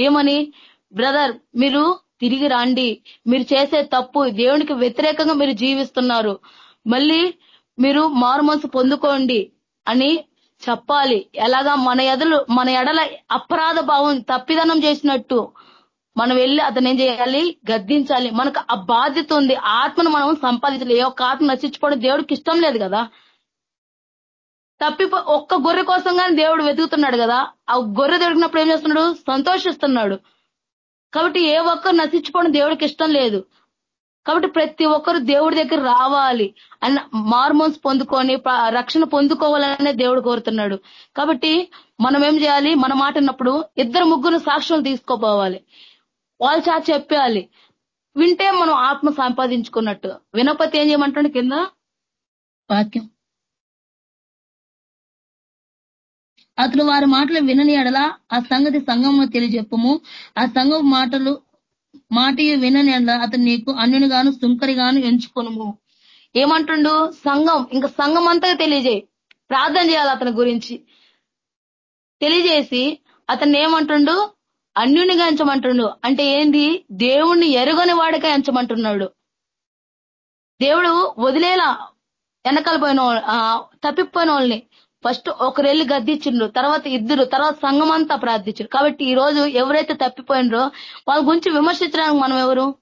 ఏమని? బ్రదర్ మీరు తిరిగి రండి. మీరు చేసే తప్పు దేవునికి వ్యతిరేకంగా మీరు జీవిస్తున్నారు. మళ్ళీ మీరు మారుమనసు పొందుకోండి అని చెప్పాలి. ఎలాగా మన ఎదలు మన ఎడల అపరాధ భావం తప్పిదనం చేసినట్టు మనం వెళ్ళి అతను ఏం చేయాలి? గద్దించాలి. మనకు ఆ బాధ్యత ఉంది. ఆత్మను మనం సంపాదించాలి. ఏ ఒక్క ఆత్మ నశించుకోవడం దేవుడికి ఇష్టం లేదు కదా. తప్పిపో ఒక్క గొర్రె కోసం కానీ దేవుడు వెతుకుతున్నాడు కదా. ఆ గొర్రె దొరికినప్పుడు ఏం చేస్తున్నాడు? సంతోషిస్తున్నాడు. కాబట్టి ఏ ఒక్కరు నశించుకోవడం దేవుడికి ఇష్టం లేదు. కాబట్టి ప్రతి ఒక్కరు దేవుడి దగ్గర రావాలి అన్న మార్మోన్స్ పొందుకొని రక్షణ పొందుకోవాలనే దేవుడు కోరుతున్నాడు. కాబట్టి మనం ఏం చేయాలి? మన మాట విన్నప్పుడు ఇద్దరు ముగ్గురు సాక్ష్యం తీసుకోపోవాలి. వాళ్ళ చాలా చెప్పాలి. వింటే మనం ఆత్మ సంపాదించుకున్నట్టు. వినపతి ఏం చేయమంటాడు కింద? వాక్యం. అతడు వారి మాటలు వినని ఎడల ఆ సంగతి సంఘము తెలియజెప్పము. ఆ సంఘం మాటలు మాట వినని అతను నీకు అన్యునిగాను సుంకరిగాను ఎంచుకొనుము. ఏమంటుండు? సంఘం ఇంకా సంఘం అంతా తెలియజేయి. ప్రార్థన చేయాలి అతని గురించి. తెలియజేసి అతన్ని ఏమంటుండు? అన్యునిగా ఎంచమంటుండు. అంటే ఏంది? దేవుణ్ణి ఎరుగని వాడిగా ఎంచమంటున్నాడు. దేవుడు వదిలేలా వెనకాల పోయిన ఆ, తప్పిపోయిన వాళ్ళని. ఫస్ట్ ఒకరు గద్దించిండ్రు తర్వాత ఇద్దరు తర్వాత సంఘం అంతా ప్రార్థించారు కాబట్టి ఈ రోజు ఎవరైతే తప్పిపోయినరో వాళ్ళ గురించి విమర్శించడానికి మనం ఎవరు?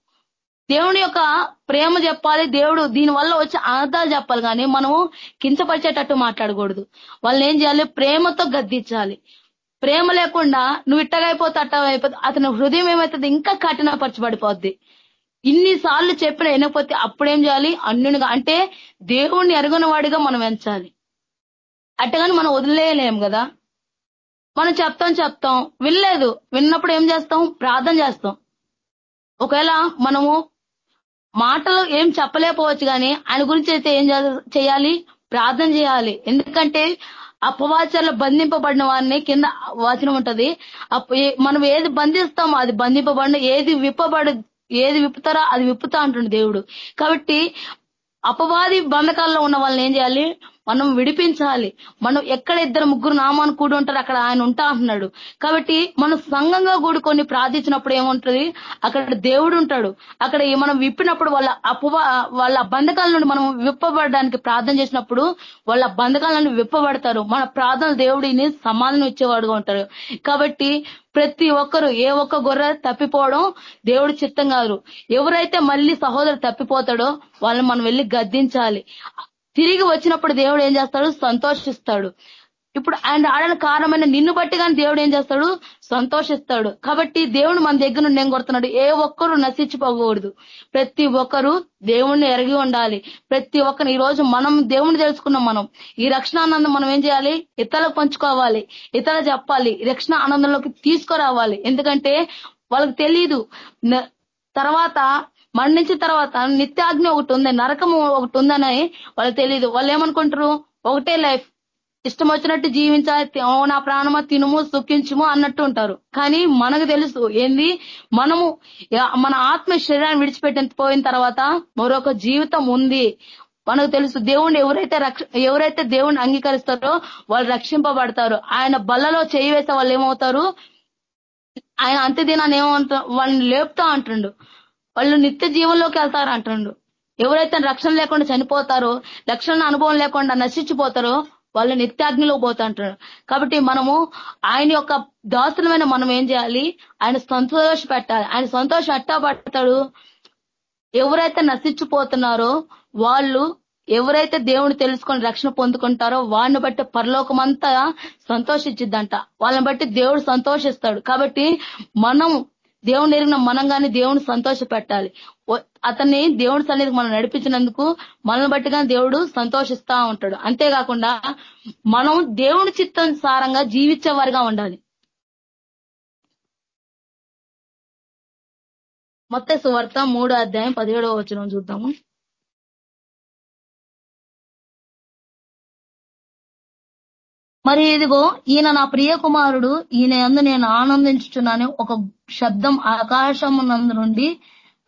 దేవుని యొక్క ప్రేమ చెప్పాలి దేవుడు దీని వల్ల వచ్చే అర్థాలు చెప్పాలి కానీ మనము కించపరిచేటట్టు మాట్లాడకూడదు. వాళ్ళని ఏం చేయాలి? ప్రేమతో గద్దించాలి. ప్రేమ లేకుండా నువ్వు ఇట్టగైపోతే అట్టగైపోతే అతని హృదయం ఏమవుతుంది ఇంకా కఠినపరచబడిపోద్ది. ఇన్ని సార్లు చెప్పిన వినకపోతే అప్పుడేం చేయాలి? అన్యునిగా అంటే దేవుణ్ణి ఎరగని వాడిగా మనం ఎంచాలి. అట్టగాని మనం వదిలేయలేం కదా. మనం చెప్తాం చెప్తాం. వినలేదు. విన్నప్పుడు ఏం చేస్తాం? ప్రార్థన చేస్తాం. ఒకవేళ మనము మాటలు ఏం చెప్పలేకపోవచ్చు కానీ ఆయన గురించి అయితే ఏం చేయాలి? ప్రార్థన చేయాలి. ఎందుకంటే అపవాచాలు బంధింపబడిన వారిని కింద వచనం ఉంటది. మనం ఏది బంధిస్తామో అది బంధింపబడిన ఏది విప్పబడు ఏది విప్పుతారో అది విప్పుతా అంటుండే దేవుడు. కాబట్టి అపవాది బంధకాల్లో ఉన్న వాళ్ళని ఏం చేయాలి? మనం విడిపించాలి. మనం ఎక్కడ ఇద్దరు ముగ్గురు నామాన్ని కూడి ఉంటారు అక్కడ ఆయన ఉంటా అంటున్నాడు. కాబట్టి మనం సంఘంగా కూడుకొని ప్రార్థించినప్పుడు ఏముంటది? అక్కడ దేవుడు ఉంటాడు. అక్కడ మనం విప్పినప్పుడు వాళ్ళ అపవా వాళ్ళ బంధకాల నుండి మనం విప్పబడడానికి ప్రార్థన చేసినప్పుడు వాళ్ళ బంధకాల నుండి విప్పబడతారు. మన ప్రార్థన దేవుడిని సమాధానం ఇచ్చేవాడుగా ఉంటారు. కాబట్టి ప్రతి ఒక్కరు ఏ ఒక్క గొర్రె తప్పిపోవడం దేవుడి చిత్తం కాదు. ఎవరైతే మళ్ళీ సహోదరు తప్పిపోతాడో వాళ్ళని మనం వెళ్ళి గద్దించాలి. తిరిగి వచ్చినప్పుడు దేవుడు ఏం చేస్తాడు? సంతోషిస్తాడు. ఇప్పుడు ఆయన ఆడని కారణమైన నిన్ను బట్టి కానీ దేవుడు ఏం చేస్తాడు? సంతోషిస్తాడు. కాబట్టి దేవుడు మన దగ్గర నుండి ఏం కొడుతున్నాడు? ఏ ఒక్కరు నశించిపోకూడదు. ప్రతి ఒక్కరు దేవుణ్ణి ఎరిగి ఉండాలి. ప్రతి ఒక్కరు ఈ రోజు మనం దేవుణ్ణి తెలుసుకున్నాం మనం. ఈ రక్షణ ఆనందం మనం ఏం చేయాలి? ఇతరులకు పంచుకోవాలి. ఇతరులు చెప్పాలి. రక్షణ ఆనందంలోకి తీసుకురావాలి. ఎందుకంటే వాళ్ళకి తెలియదు తర్వాత మరణించిన తర్వాత నిత్యాగ్ని ఒకటి ఉంది నరకం ఒకటి ఉందని వాళ్ళకి తెలియదు వాళ్ళు ఏమనుకుంటారు? ఒకటే లైఫ్. ఇష్టం వచ్చినట్టు జీవించాలి ఓ నా ప్రాణమా తినుము సుఖించుము అన్నట్టు ఉంటారు. కానీ మనకు తెలుసు ఏంది? మనము మన ఆత్మ శరీరాన్ని విడిచిపెట్టిన పోయిన తర్వాత మరొక జీవితం ఉంది. మనకు తెలుసు దేవుణ్ణి ఎవరైతే ఎవరైతే దేవుణ్ణి అంగీకరిస్తారో వాళ్ళు రక్షింపబడతారు. ఆయన బల్లలో చేయి వేసే వాళ్ళు ఏమవుతారు? ఆయన అంత్యదినాన్ని ఏమంటా వాళ్ళని లేపుతా అంటుండు. వాళ్ళు నిత్య జీవంలోకి వెళ్తారు అంటుండు ఎవరైతే రక్షణ లేకుండా చనిపోతారో రక్షణ అనుభవం లేకుండా నశించిపోతారో వాళ్ళు నిత్యాగ్నిలో పోతా అంటారు కాబట్టి మనము ఆయన యొక్క దాసులమైన మనం ఏం చేయాలి? ఆయన సంతోష పెట్టాలి. ఆయన సంతోషం ఎట్టా పడతాడు? ఎవరైతే నశించిపోతున్నారో వాళ్ళు ఎవరైతే దేవుని తెలుసుకొని రక్షణ పొందుకుంటారో వాడిని బట్టి పరలోకమంతా సంతోషించిద్దంట. వాళ్ళని బట్టి దేవుడు సంతోషిస్తాడు. కాబట్టి మనం దేవుని ఎరిగిన మనం కానీ దేవుని సంతోష పెట్టాలి అతన్ని దేవుడి సన్నిధికి మనం నడిపించినందుకు మనల్ని బట్టిగా దేవుడు సంతోషిస్తా ఉంటాడు. అంతేకాకుండా మనం దేవుని చిత్తానుసారంగా జీవించేవారిగా ఉండాలి. మొత్త సువార్త మూడో అధ్యాయం పదిహేడవ వచనం చూద్దాము. మరి ఇదిగో ఈయన నా ప్రియ కుమారుడు ఈయన అందు నేను ఆనందించుచున్నాను. ఒక శబ్దం ఆకాశం నుండి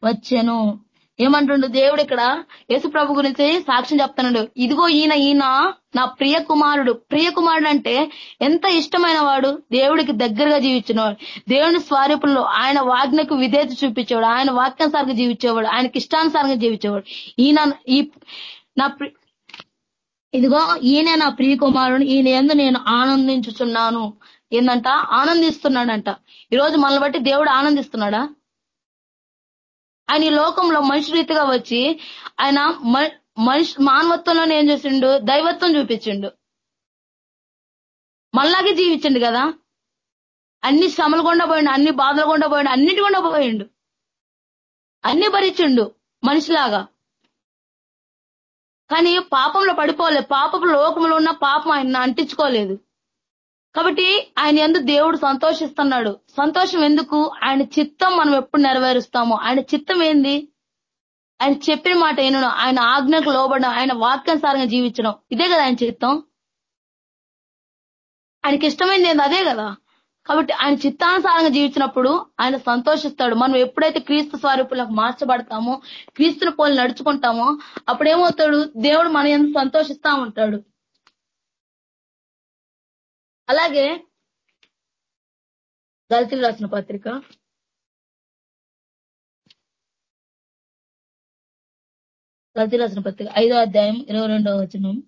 వచ్చాను. ఏమంటుండు దేవుడు ఇక్కడ? యేసు ప్రభు గురించి సాక్ష్యం చెప్తున్నాడు. ఇదిగో ఈయన ఈయన నా ప్రియ కుమారుడు ప్రియ కుమారుడు అంటే ఎంత ఇష్టమైన వాడు? దేవుడికి దగ్గరగా జీవించినవాడు దేవుని స్వారూపంలో ఆయన వాజ్ఞకు విధేత చూపించేవాడు. ఆయన వాక్యానుసారంగా జీవించేవాడు. ఆయనకి ఇష్టానుసారంగా జీవించేవాడు. ఈయన ఈ నా ఇదిగో ఈయన నా ప్రియ కుమారుడు ఈయన ఎందు నేను ఆనందించుచున్నాను. ఏందంట? ఆనందిస్తున్నాడంట. ఈరోజు మనల్ని బట్టి దేవుడు ఆనందిస్తున్నాడా? ఆయన ఈ లోకంలో మనిషి రీతిగా వచ్చి ఆయన మ- మనిషి మానవత్వంలోనే ఏం చేసిండు? దైవత్వం చూపించిండు. మనలాగే జీవించండు కదా? అన్ని శ్రమలు గుండా పోయిండు అన్ని బాధలు గుండా పోయిండు అన్నిటి గుండా పోయిండు. అన్ని భరించిండు మనిషిలాగా. కానీ పాపంలో పడిపోలేదు పాపపు లోకంలో ఉన్న పాపం ఆయన అంటించుకోలేదు. కాబట్టి ఆయన ఎందు దేవుడు సంతోషిస్తున్నాడు. సంతోషం ఎందుకు? ఆయన చిత్తం మనం ఎప్పుడు నెరవేరుస్తామో. ఆయన చిత్తం ఏంది? ఆయన చెప్పిన మాట ఏను ఆయన ఆజ్ఞకు లోబడడం ఆయన వాక్యానుసారంగా జీవించడం. ఇదే కదా ఆయన చిత్తం? ఆయనకి ఇష్టమైంది ఏంది? అదే కదా. కాబట్టి ఆయన చిత్తానుసారంగా జీవించినప్పుడు ఆయన సంతోషిస్తాడు. మనం ఎప్పుడైతే క్రీస్తు స్వరూపులకు మార్చబడతామో క్రీస్తుని పోలి నడుచుకుంటామో అప్పుడు ఏమవుతాడు దేవుడు మన ఎంత సంతోషిస్తా ఉంటాడు. అలాగే దళితులు రాసిన పత్రిక. దళితులు రాసిన పత్రిక ఐదో అధ్యాయం ఇరవై రెండవ వచనం.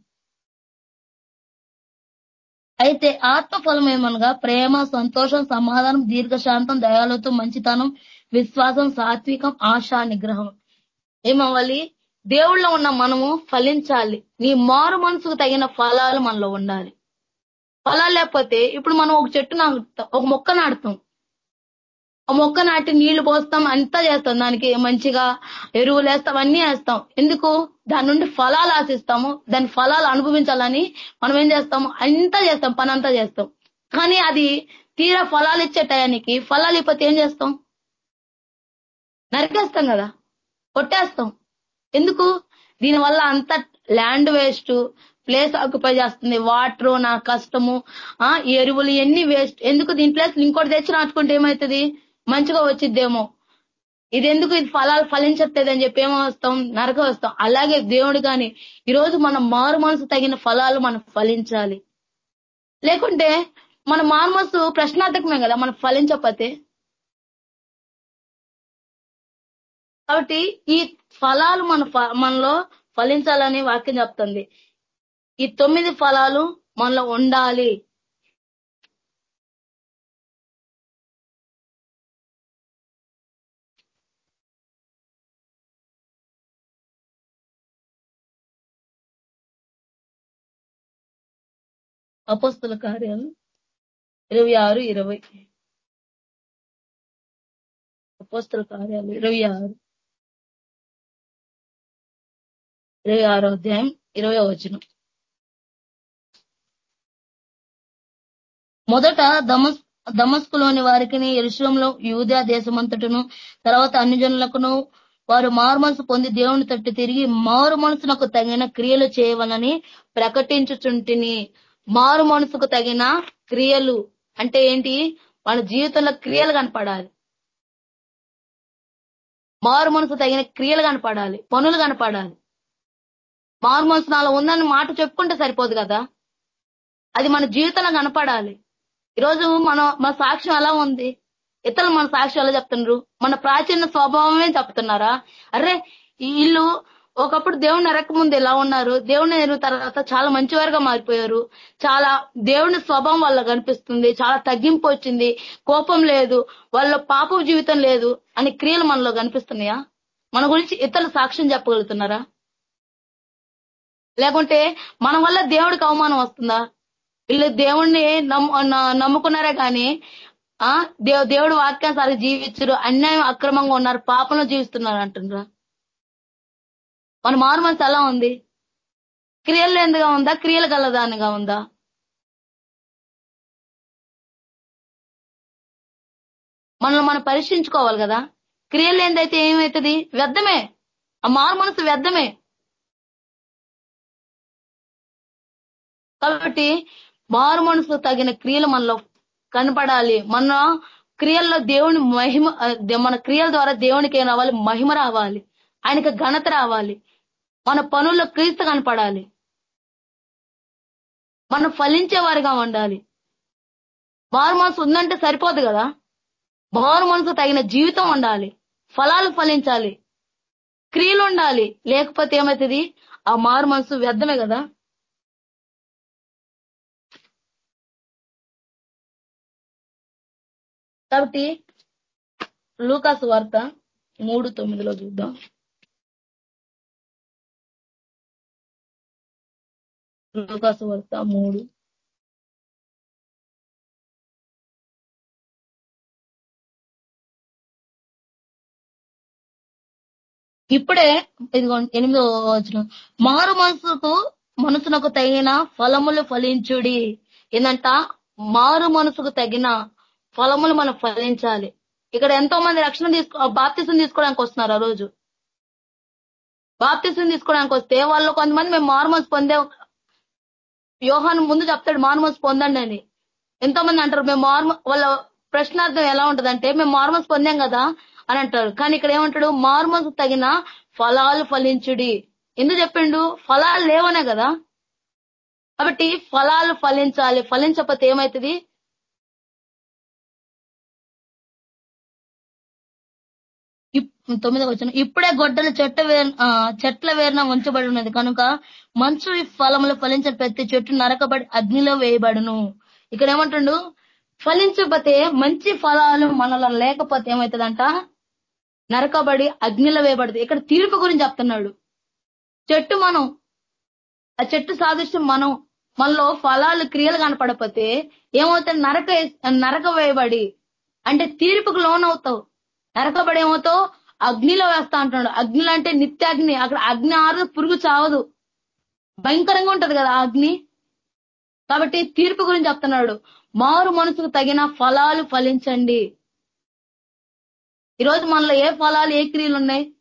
అయితే ఆత్మఫలం ఏమనగా ప్రేమ సంతోషం సమాధానం దీర్ఘశాంతం దయాలతో మంచితనం విశ్వాసం సాత్వికం ఆశ నిగ్రహం. ఏమవ్వాలి దేవుళ్ళో ఉన్న మనము ఫలించాలి. నీ మారు మనసుకు తగిన ఫలాలు మనలో ఉండాలి. ఫలాలు లేకపోతే ఇప్పుడు మనం ఒక చెట్టు నాటుతాం ఒక మొక్క నాటుతాం. మొక్క నాటి నీళ్ళు పోస్తాం అంతా చేస్తాం. దానికి మంచిగా ఎరువులు వేస్తాం అన్ని వేస్తాం. ఎందుకు? దాని నుండి ఫలాలు ఆశిస్తాము. దాని ఫలాలు అనుభవించాలని మనం ఏం చేస్తాము అంతా చేస్తాం పని అంతా చేస్తాం. కానీ అది తీరా ఫలాలు ఇచ్చే టయానికి ఫలాలు ఇకపోతే ఏం చేస్తాం? నరికేస్తాం కదా. కొట్టేస్తాం. ఎందుకు? దీనివల్ల అంత ల్యాండ్ వేస్ట్ ప్లేస్ ఆక్యుపై చేస్తుంది. వాటర్ నా కష్టము ఆ ఎరువులు ఎన్ని వేస్ట్. ఎందుకు? దీని ప్లేస్ ఇంకోటి తెచ్చి నాటుకుంటే ఏమవుతుంది? మంచిగా వచ్చిద్దేమో. ఇది ఎందుకు ఇది ఫలాలు ఫలించట్లేదని అని చెప్పి ఏమో వస్తాం నరక వస్తాం. అలాగే దేవుడు కానీ ఈరోజు మన మారు మనసు తగిన ఫలాలు మనం ఫలించాలి. లేకుంటే మన మారు మనసు ప్రశ్నార్థకమే కదా మనం ఫలించకపోతే. కాబట్టి ఈ ఫలాలు మన ఫ- మనలో ఫలించాలని వాక్యం చెప్తుంది. ఈ తొమ్మిది ఫలాలు మనలో ఉండాలి. అపోస్తుల కార్యాలు. ఇరవై ఆరు ఇరవై. అపోస్తుల కార్యాలు ఇరవై ఆరు. ఇరవై ఆరో అధ్యాయం ఇరవై వచనం. మొదట దమస్ దమస్కులోని వారికి ఎరుశ్రంలో యూదా దేశమంతటను తర్వాత అన్ని జనులకును వారు మారు మనసు పొంది దేవుని తట్టు తిరిగి మారు మనసునకు తగిన క్రియలు చేయవలని ప్రకటించుచుంటిని. మారు మనసుకు తగిన క్రియలు అంటే ఏంటి? వాళ్ళ జీవితంలో క్రియలు కనపడాలి. మారు మనసు తగిన క్రియలు కనపడాలి. పనులు కనపడాలి. మారు మనసు నాలో ఉందని మాట చెప్పుకుంటే సరిపోదు కదా? అది మన జీవితంలో కనపడాలి. ఈరోజు మన మన సాక్ష్యం ఎలా ఉంది? ఇతరులు మన సాక్ష్యం ఎలా చెప్తున్నారు మన ప్రాచీన స్వభావమే చెప్తున్నారా? అరే ఈ ఇల్లు ఒకప్పుడు దేవుని ఎరక ముందు ఎలా ఉన్నారు? దేవుని ఎరిగిన తర్వాత చాలా మంచివారుగా మారిపోయారు. చాలా దేవుని స్వభావం వల్ల కనిపిస్తుంది. చాలా తగ్గింపు వచ్చింది. కోపం లేదు. వాళ్ళ పాప జీవితం లేదు అని క్రియలు మనలో కనిపిస్తున్నాయా? మన గురించి ఇతరులు సాక్ష్యం చెప్పగలుగుతున్నారా? లేకుంటే మన వల్ల దేవుడికి అవమానం వస్తుందా? వీళ్ళు దేవుణ్ణి నమ్ము- న- నమ్ముకున్నారే కానీ ఆ దేవుడు వాక్యాసారి జీవించరు. అన్యాయం అక్రమంగా ఉన్నారు. పాపంలో జీవిస్తున్నారు అంటున్నారా? మన మారు మనసు ఎలా ఉంది. క్రియలు లేనిదిగా ఉందా? క్రియలు గలదానిగా ఉందా? మనల్ని మనం పరీక్షించుకోవాలి కదా. క్రియలు లేనిదైతే ఏమవుతుంది వ్యర్థమే. ఆ మారు మనసు వ్యర్థమే. కాబట్టి మారు మనసు తగిన క్రియలు మనలో కనపడాలి. మన క్రియల్లో దేవుని మహిమ మన క్రియల ద్వారా దేవునికి ఏం రావాలి మహిమ రావాలి. ఆయనకి ఘనత రావాలి. మన పనుల్లో క్రీస్తు కనపడాలి. మనం ఫలించే వారిగా ఉండాలి. మారు మనసు ఉందంటే సరిపోదు కదా? మారు మనసు తగిన జీవితం ఉండాలి. ఫలాలు ఫలించాలి. క్రియలు ఉండాలి. లేకపోతే ఏమవుతుంది ఆ మారు మనసు వ్యర్థమే కదా? కాబట్టి లూకాసు వార్త మూడు తొమ్మిదిలో చూద్దాం. లూకాసు వార్త మూడు. ఇప్పుడే ఇదిగో ఎనిమిదో వచ్చిన మారు మనసుకు మనసునకు తగిన ఫలములు ఫలించుడి. ఏంటంట మారు మనసుకు తగిన ఫలములు మనం ఫలించాలి. ఇక్కడ ఎంతో మంది రక్షణ తీసుకో బాప్తిసం తీసుకోవడానికి వస్తున్నారు ఆ రోజు. బాప్తిసం తీసుకోవడానికి వస్తే వాళ్ళు కొంతమంది మేము మారు మనసు పొందే యోహాను ముందు చెప్తాడు మార్మల్స్ పొందండి అని. ఎంతో మంది అంటారు మేము మార్మ వాళ్ళ ప్రశ్నార్థం ఎలా ఉంటుందంటే మేము మార్మల్స్ పొందాం కదా అని అంటారు. కానీ ఇక్కడ ఏమంటాడు మార్మల్స్ తగిన ఫలాలు ఫలించుడి. ఎందుకు చెప్పిండు? ఫలాలు లేవనే కదా. కాబట్టి ఫలాలు ఫలించాలి. ఫలించకపోతే ఏమవుతుంది తొమ్మిదవ వచ్చిన ఇప్పుడే గొడ్డలు చెట్టు వేర్ ఆ, చెట్ల వేరున ఉంచబడి ఉన్నది. కనుక మంచు ఫలములు ఫలించిన ప్రతి చెట్టు నరకబడి అగ్నిలో వేయబడును. ఇక్కడ ఏమంటుండు? ఫలించకపోతే మంచి ఫలాలు మనలో లేకపోతే ఏమవుతుందంట నరకబడి అగ్నిలో వేయబడుతుంది. ఇక్కడ తీర్పు గురించి చెప్తున్నాడు. చెట్టు మనం ఆ చెట్టు సాదృశ్యం మనం మనలో ఫలాలు క్రియలు కనపడకపోతే ఏమవుతుంది నరక నరక వేయబడి అంటే తీర్పుకు లోనవుతావు. నరకబడి ఏమవుతావు అగ్నిలో వేస్తా అంటున్నాడు. అగ్నిలో అంటే నిత్యాగ్ని. అక్కడ అగ్ని ఆరు పురుగు చావదు. భయంకరంగా ఉంటది కదా అగ్ని. కాబట్టి తీర్పు గురించి చెప్తున్నాడు. మారు మనసుకు తగిన ఫలాలు ఫలించండి. ఈరోజు మనలో ఏ ఫలాలు ఏ క్రియలు ఉన్నాయి?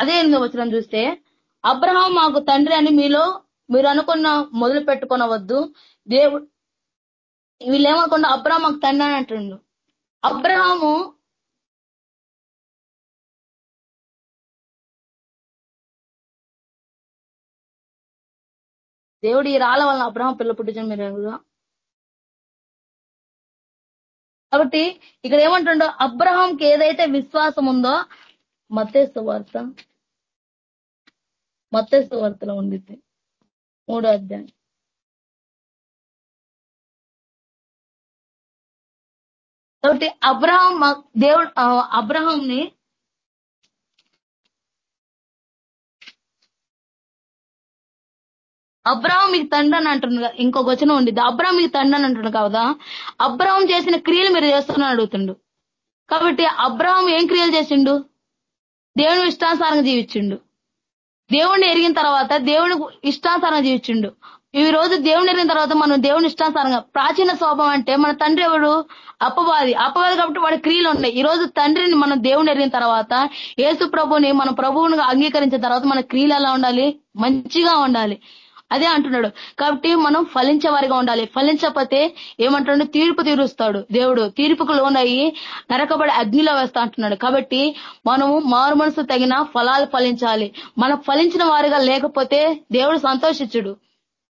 అదే ఎనిమిదో వచ్చిన చూస్తే అబ్రహాం మాకు తండ్రి అని మీలో మీరు అనుకున్న మొదలు పెట్టుకునవద్దు దేవుడు వీళ్ళు అబ్రహం మాకు తండ్రి అని అంటుండు అబ్రహాము దేవుడు ఈ రాళ్ళ వలన అబ్రహం పిల్ల పుట్టించండి మీరు కాబట్టి ఇక్కడ ఏమంటుండో అబ్రహాంకి ఏదైతే విశ్వాసం ఉందో మతేసు వార్త మతేసు వార్తలో ఉండిద్ది. మూడో అధ్యాయం. కాబట్టి అబ్రహం దేవుడు అబ్రహంని అబ్రహాంని మీకు తండ్రి అని అంటున్నాడు ఇంకొక వచనం ఉండిద్ది. అబ్రహం మీకు తండ్రి అని అంటున్నాడు కదా అబ్రహం చేసిన క్రియలు మీరు చేస్తున్నాను అడుగుతుండు. కాబట్టి అబ్రహం ఏం క్రియలు చేసిండు? దేవుని ఇష్టానుసారంగా జీవించిండు. దేవుణ్ణి ఎరిగిన తర్వాత దేవుని ఇష్టానుసారంగా జీవించిండు. ఈ రోజు దేవుని ఎరిగిన తర్వాత మనం దేవుని ఇష్టానుసారంగా ప్రాచీన స్వభావం అంటే మన తండ్రి ఎవడు అపవాది. అపవాది కాబట్టి వాడి క్రియలు ఉన్నాయి. ఈ రోజు తండ్రిని మనం దేవుని ఎరిగిన తర్వాత యేసు ప్రభుని మన ప్రభువుని అంగీకరించిన తర్వాత మన క్రియలు ఎలా ఉండాలి? మంచిగా ఉండాలి. అదే అంటున్నాడు. కాబట్టి మనం ఫలించే వారిగా ఉండాలి. ఫలించకపోతే ఏమంటాడు? తీర్పు తీరుస్తాడు దేవుడు. తీర్పుకు లోనయ్యి నరకబడి అగ్నిలో వేస్తా అంటున్నాడు. కాబట్టి మనము మారు మనసు తగిన ఫలాలు ఫలించాలి. మనం ఫలించిన వారిగా లేకపోతే దేవుడు సంతోషించుడు.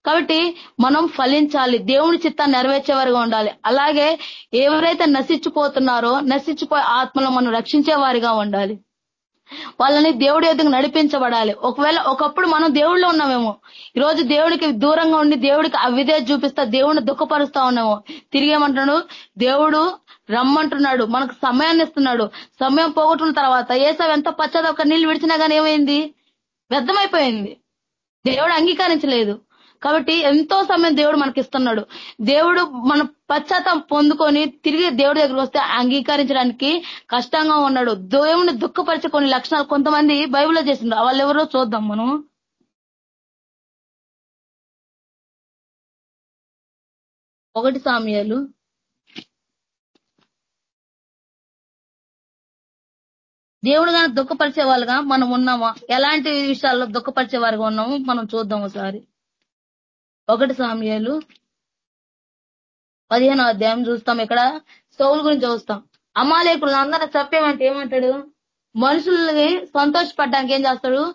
కాబట్టి మనం ఫలించాలి. దేవుని చిత్తాన్ని నెరవేర్చేవారుగా ఉండాలి. అలాగే ఎవరైతే నశించిపోతున్నారో నశించిపోయే ఆత్మలో మనం రక్షించే వారిగా ఉండాలి. వాళ్ళని దేవుడి ఎదుగు నడిపించబడాలి. ఒకవేళ ఒకప్పుడు మనం దేవుళ్ళో ఉన్నామేమో ఈ రోజు దేవుడికి దూరంగా ఉండి దేవుడికి అవిధే చూపిస్తా దేవుడిని దుఃఖపరుస్తా ఉన్నామో తిరిగేమంటున్నాడు దేవుడు రమ్మంటున్నాడు మనకు సమయాన్ని ఇస్తున్నాడు. సమయం పోగొట్టుకున్న తర్వాత ఏసవి ఎంత పచ్చదో ఒక నీళ్ళు విడిచినా కానీ ఏమైంది? వ్యర్థమైపోయింది. దేవుడు అంగీకరించలేదు. కాబట్టి ఎంతో సమయం దేవుడు మనకి ఇస్తున్నాడు దేవుడు మన పశ్చాత్తం పొందుకొని తిరిగి దేవుడి దగ్గర వస్తే అంగీకరించడానికి కష్టంగా ఉన్నాడు. దేవుని దుఃఖపరిచే కొన్ని లక్షణాలు కొంతమంది బైబిల్లో చేసిండ్రు. వాళ్ళు ఎవరో చూద్దాం మనం. ఒకటి సామ్యాలు దేవుడు కానీ దుఃఖపరిచే వాళ్ళుగా మనం ఉన్నామా? ఎలాంటి విషయాల్లో దుఃఖపరిచే వారిగా ఉన్నాము మనం చూద్దాం ఒకసారి. ఒకటి సామ్యాలు పదిహేను అధ్యాయం చూస్తాం ఇక్కడ. సౌలు గురించి చూస్తాం. అమాలేకులు అందరూ చెప్పేమంటే ఏమంటాడు? మనుషుల్ని సంతోషపడడానికి ఏం చేస్తాడు?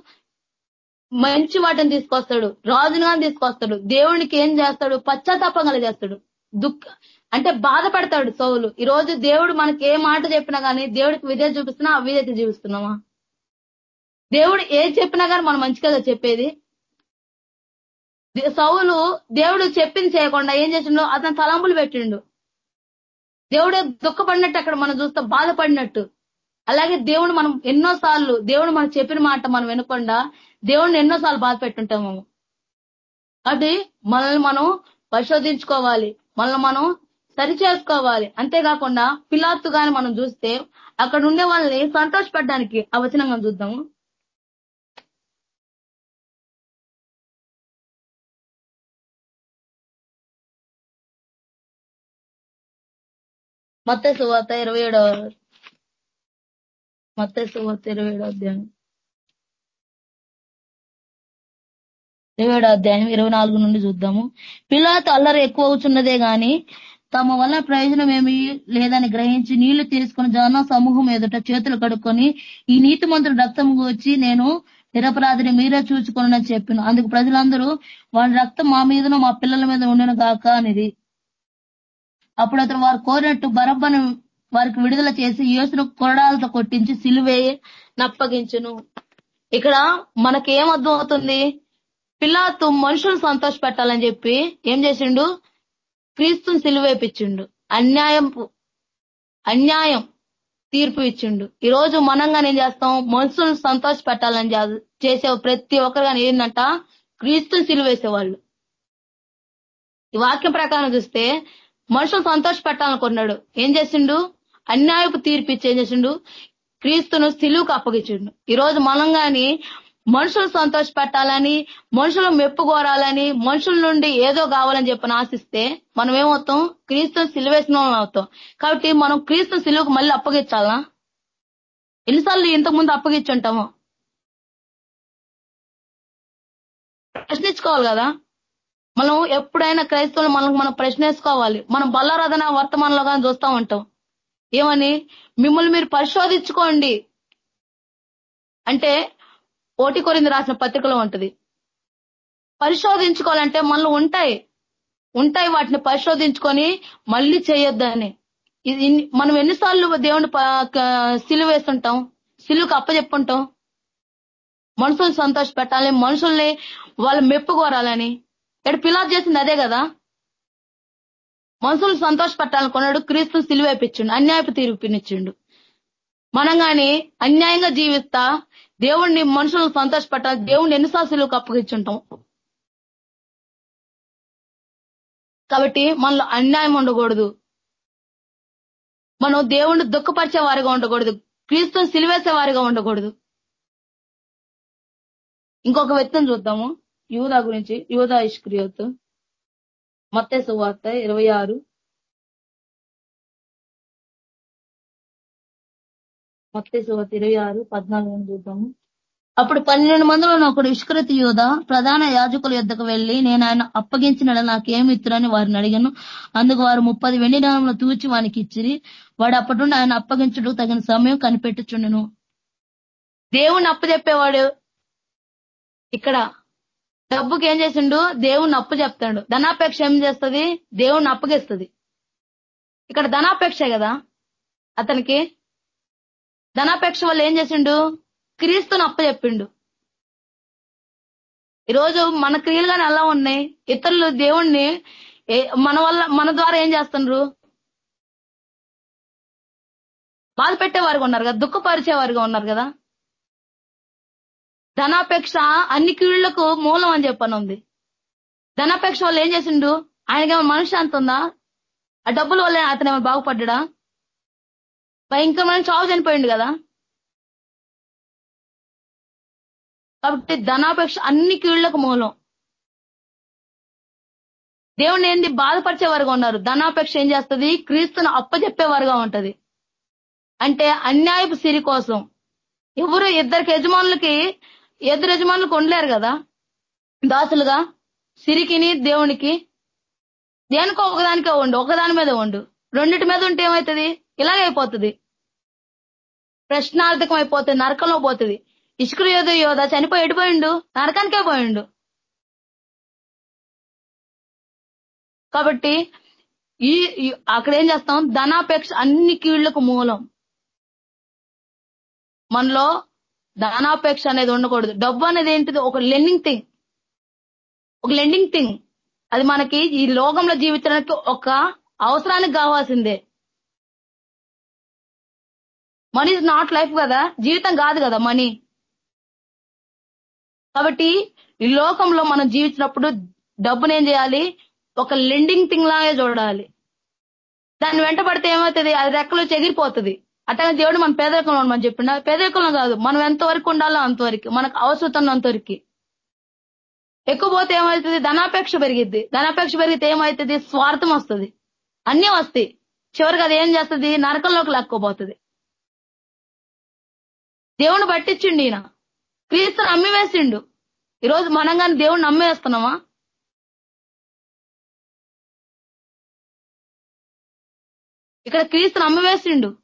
మంచి వాటిని తీసుకొస్తాడు. రాజును కానీ తీసుకొస్తాడు. దేవునికి ఏం చేస్తాడు? పశ్చాత్తాపం చేస్తాడు దుఃఖ అంటే బాధపడతాడు సౌలు. ఈ రోజు దేవుడు మనకి ఏ మాట చెప్పినా కానీ దేవుడికి విధేయ చూపిస్తున్నా అవిధేత చూపిస్తున్నామా? దేవుడు ఏది చెప్పినా కానీ మనం మంచి కదా చెప్పేది సౌలు దేవుడు చెప్పింది చేయకుండా ఏం చేసిండు అతను తలంపులు పెట్టిండు. దేవుడు దుఃఖపడినట్టు అక్కడ మనం చూస్తాం బాధపడినట్టు. అలాగే దేవుడు మనం ఎన్నో సార్లు దేవుడు మనం చెప్పిన మాట మనం వినకుండా దేవుడిని ఎన్నోసార్లు బాధ పెట్టుంటాము. కాబట్టి మనల్ని మనం పరిశోధించుకోవాలి. మనల్ని మనం సరి చేసుకోవాలి. అంతేకాకుండా పిలాత్తు గాని మనం చూస్తే అక్కడ ఉండే వాళ్ళని సంతోషపడడానికి ఆ వచనంగా చూద్దాము. మత్తే సువార్త ఇరవై ఏడవ మత్తే సువార్త ఇరవై ఏడో అధ్యాయం. ఇరవై ఏడో అధ్యాయం ఇరవై నాలుగు నుండి చూద్దాము. పిల్లలతో అల్లరి ఎక్కువ అవుతున్నదే గాని తమ వల్ల ప్రయోజనం ఏమి లేదని గ్రహించి నీళ్ళు తీసుకుని జన సమూహం ఎదుట చేతులు కడుక్కొని ఈ నీతి మంత్రుడు రక్తం వచ్చి నేను నిరపరాధిని మీరే చూచుకోనని చెప్పిన. అందుకు ప్రజలందరూ వాళ్ళ రక్తం మా మీదను మా పిల్లల మీద ఉండను గాక అనేది అప్పుడు అతను వారు కోరినట్టు బరబ్బను వారికి విడుదల చేసి యేసును కొరడాలతో కొట్టించి సిలువే నప్పగించును. ఇక్కడ మనకేం అర్థం అవుతుంది పిల్లాతు మనుషులు సంతోష పెట్టాలని చెప్పి ఏం చేసిండు? క్రీస్తుని సిలువేపించిండు అన్యాయం అన్యాయం తీర్పు ఇచ్చిండు. ఈ రోజు మనంగా ఏం చేస్తాం? మనుషులను సంతోష పెట్టాలని చేసే ప్రతి ఒక్కరు కానీ ఏంటంట క్రీస్తుని సిలువేసేవాళ్ళు. ఈ వాక్యం ప్రకారం చూస్తే మనుషులు సంతోష పెట్టాలనుకున్నాడు ఏం చేసిండు? అన్యాయపు తీర్పు ఇచ్చి ఏం చేసిండు? క్రీస్తును సిలువుకు అప్పగించిండు. ఈ రోజు మనం కానీ మనుషులు సంతోష పెట్టాలని మనుషులు మెప్పు కోరాలని మనుషుల నుండి ఏదో కావాలని చెప్పని ఆశిస్తే మనం ఏమవుతాం? క్రీస్తుని సిలువేసిన అవుతాం. కాబట్టి మనం క్రీస్తు సిలువుకు మళ్ళీ అప్పగించాలా? ఎన్నిసార్లు ఇంతకుముందు అప్పగించుంటాము? ప్రశ్నించుకోవాలి కదా? మనం ఎప్పుడైనా క్రైస్తవులు మనకు మనం ప్రశ్నించుకోవాలి మనం బల్లారాధన వర్తమానంలో కానీ చూస్తా ఉంటాం. ఏమని? మిమ్మల్ని మీరు పరిశోధించుకోండి. అంటే ఓటి కొరింది రాసిన పత్రికలో ఉంటుంది. పరిశోధించుకోవాలంటే మనలో ఉంటాయి. ఉంటాయి వాటిని పరిశోధించుకొని మళ్ళీ చేయొద్దని. ఇది మనం ఎన్నిసార్లు దేవుని సిలువ వేస్తుంటాం? సిలువుకి అప్పచెప్పుంటాం? మనుషుల్ని సంతోష పెట్టాలి మనుషుల్ని వాళ్ళు మెప్పు కోరాలని. ఇక్కడ పిలాత్ చేసింది అదే కదా? మనుషులు సంతోషపట్టాలనుకున్నాడు క్రీస్తు సిలువేపించిండు అన్యాయపు తీర్పునిచ్చిండు మనం కానీ అన్యాయంగా జీవిస్తా దేవుణ్ణి మనుషులను సంతోషపట్టాలి దేవుణ్ణి ఎన్నిసార్లు సిలువుకు అప్పగించుంటాం. కాబట్టి మనలో అన్యాయం ఉండకూడదు. మనం దేవుణ్ణి దుఃఖపరిచే వారిగా ఉండకూడదు క్రీస్తుని సిలివేసే వారిగా ఉండకూడదు. ఇంకొక వ్యక్తిని చూద్దాము. యూదా గురించి యూదా ఇష్క్రియత్ మత్తే సువార్త ఇరవై ఆరు. మత్తే సువార్త ఇరవై ఆరు పద్నాలుగు చూద్దాము. అప్పుడు పన్నెండు మందిలో ఒకడు ఇష్కృతి యోధ ప్రధాన యాజకుల యుద్ధకు వెళ్ళి నేను ఆయన అప్పగించిన నాకేమి ఇత్తురని వారిని అడిగాను. అందుకు వారు ముప్పది వెండి నాణములు తూచి వానికి ఇచ్చిరి. వాడు అప్పటి నుండి ఆయన అప్పగించుడు తగిన సమయం కనిపెట్టుచుండును. దేవుణ్ణి అప్పచెప్పేవాడు ఇక్కడ డబ్బుకి ఏం చేసిండు? దేవుణ్ణి అప్పు చెప్తాడు. ధనాపేక్ష ఏం చేస్తుంది? దేవుణ్ణి అప్పగిస్తుంది ఇక్కడ ధనాపేక్ష కదా అతనికి. ధనాపేక్ష వల్ల ఏం చేసిండు? క్రీస్తుని అప్పచెప్పిండు ఈరోజు మన క్రియలు కానీ ఎలా ఉన్నాయి? ఇతరులు దేవుణ్ణి ఏ- మన వల్ల మన ద్వారా ఏం చేస్తున్నారు బాధ పెట్టేవారుగా ఉన్నారు కదా దుఃఖపరిచేవారుగా ఉన్నారు కదా. ధనాపేక్ష అన్ని కీళ్ళకు మూలం అని చెప్పనుంది ధనాపేక్ష వాళ్ళు ఏం చేసిండు? ఆయనకేమో మనశ్శాంతి ఉందా? ఆ డబ్బుల వల్ల అతను ఏమైనా బాగుపడ్డా భయంకరమైన చావు చనిపోయిండు కదా? కాబట్టి ధనాపేక్ష అన్ని కీళ్ళకు మూలం. దేవుని ఏంది? బాధపరిచేవారుగా ఉన్నారు. ధనాపేక్ష ఏం చేస్తుంది? క్రీస్తును అప్పచెప్పేవారుగా ఉంటది. అంటే అన్యాయపు సిరి కోసం. ఎవరు ఇద్దరికి యజమానులకి ఇద్దరు యజమానులకు ఉండలేరు కదా? దాసులుగా సిరికిని దేవునికి. దేనికో ఒకదానికే ఉండు ఒకదాని మీద ఉండు రెండిటి మీద ఉంటే ఏమవుతుంది ఇలాగే అయిపోతుంది. ప్రశ్నార్థకం అయిపోతుంది నరకంలో పోతుంది. ఇసుకులు యోధ యోధ చనిపోయి ఎడిపోయిండు నరకానికే పోయిండు. కాబట్టి ఈ ఈ- అక్కడ ఏం చేస్తాం? ధనాపేక్ష అన్ని కీళ్ళకు మూలం. మనలో ధనాపేక్ష అనేది ఉండకూడదు. డబ్బు అనేది ఏంటిది? ఒక లెండింగ్ థింగ్ ఒక లెండింగ్ థింగ్ అది మనకి ఈ లోకంలో జీవించడానికి ఒక అవసరానికి కావాల్సిందే. మనీ ఇస్ నాట్ లైఫ్ కదా? జీవితం కాదు కదా మనీ కాబట్టి ఈ లోకంలో మనం జీవించినప్పుడు డబ్బుని ఏం చేయాలి? ఒక లెండింగ్ థింగ్ లాగే చూడాలి. దాన్ని వెంట పడితే ఏమవుతుంది? అది రెక్కలు చెగిరిపోతుంది అట్టగా దేవుడు మన పేదరికంలో ఉండమని చెప్పిండ. పేదరికంలో కాదు. మనం ఎంతవరకు ఉండాలో అంతవరకు. మనకు అవసరం ఉన్నంతవరకు. ఎక్కువ పోతే ఏమవుతుంది? ధనాపేక్ష పెరిగిద్ది. ధనాపేక్ష పెరిగితే ఏమవుతుంది? స్వార్థం వస్తుంది. అన్నీ వస్తాయి. చివరికి అది ఏం చేస్తుంది? నరకంలోకి లాక్కోపోతుంది దేవుని పట్టించిండు ఈయన. క్రీస్తుని అమ్మివేసిండు. ఈరోజు మనం కానీ దేవుడిని అమ్మేస్తున్నామా ఇక్కడ క్రీస్తుని అమ్మివేసిండు.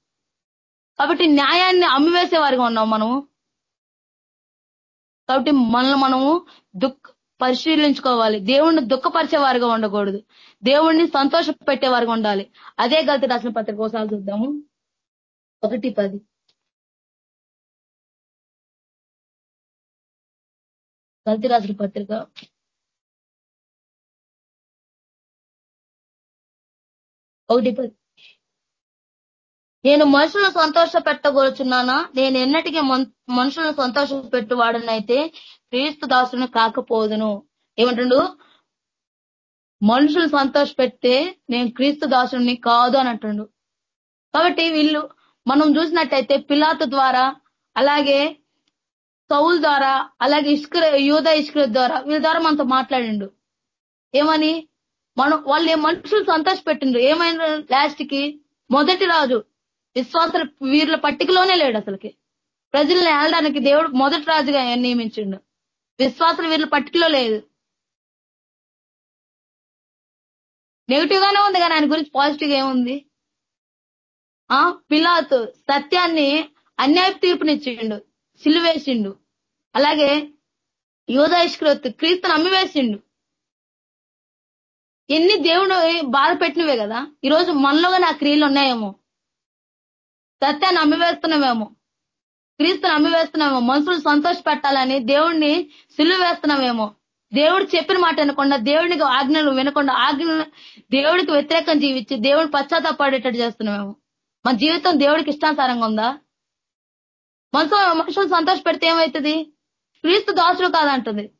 కాబట్టి న్యాయాన్ని అమ్మివేసే వారిగా ఉన్నాం మనము. కాబట్టి మనల్ని మనము దుఃఖ పరిశీలించుకోవాలి. దేవుణ్ణి దుఃఖపరిచే వారిగా ఉండకూడదు. దేవుణ్ణి సంతోష పెట్టే వారిగా ఉండాలి. అదే గల్తి రాసిన పత్రిక ఒకసారి చూద్దాము. ఒకటి పది. గల్తి రాసిన పత్రిక. ఒకటి పది. నేను మనుషులను సంతోష పెట్టగోరుచున్నానా నేను ఎన్నటికీ మన్- మనుషులను సంతోష పెట్టువాడనైతే క్రీస్తు దాసుని కాకపోదును. ఏమంటుండు? మనుషులు సంతోష పెడితే నేను క్రీస్తు దాసుని కాదు అని అంటుండు. కాబట్టి వీళ్ళు మనం చూసినట్టయితే పిలాతు ద్వారా అలాగే సౌల్ ద్వారా అలాగే ఇష్కర యూద ఇష్కర ద్వారా వీళ్ళ ద్వారా మనతో మాట్లాడిండు. ఏమని? మనం వాళ్ళు మనుషులు సంతోష పెట్టిండ్రు ఏమైనా లాస్ట్కి మొదటి రాజు విశ్వాసాల వీరుల పట్టికలోనే లేడు అసలుకి. ప్రజల్ని ఏలడానికి దేవుడు మొదటి రాజుగా ఆయన నియమించిండు. విశ్వాసుల వీరుల పట్టికలో లేదు. నెగిటివ్ గానే ఉంది కానీ ఆయన గురించి పాజిటివ్ ఏముంది? ఆ? పిల్లాత్ సత్యాన్ని అన్యాయ తీర్పునిచ్చిండు. సిలువేసిండు అలాగే యోధాయిష్కృత్ క్రీస్తుని అమ్మివేసిండు. ఎన్ని దేవుడు బాధ పెట్టినవే కదా? ఈరోజు మనలో కానీ ఆ క్రియలు ఉన్నాయేమో. సత్యాన్ని అమ్మివేస్తున్నామేమో క్రీస్తుని అమ్మివేస్తున్నామేమో మనుషులు సంతోష పెట్టాలని దేవుణ్ణి సిలువ వేస్తున్నామేమో దేవుడు చెప్పిన మాట వినకుండా దేవునికి ఆజ్ఞలు వినకుండా ఆజ్ఞలు దేవుడికి వ్యతిరేకం జీవించి దేవుడు పశ్చాత్తాపడేటట్టు చేస్తున్నామేమో మన జీవితం దేవుడికి ఇష్టానుసారంగా ఉందా? మనసు మనుషులు సంతోష పెడితే ఏమవుతుంది క్రీస్తు దాసుడు కాదంటుంది.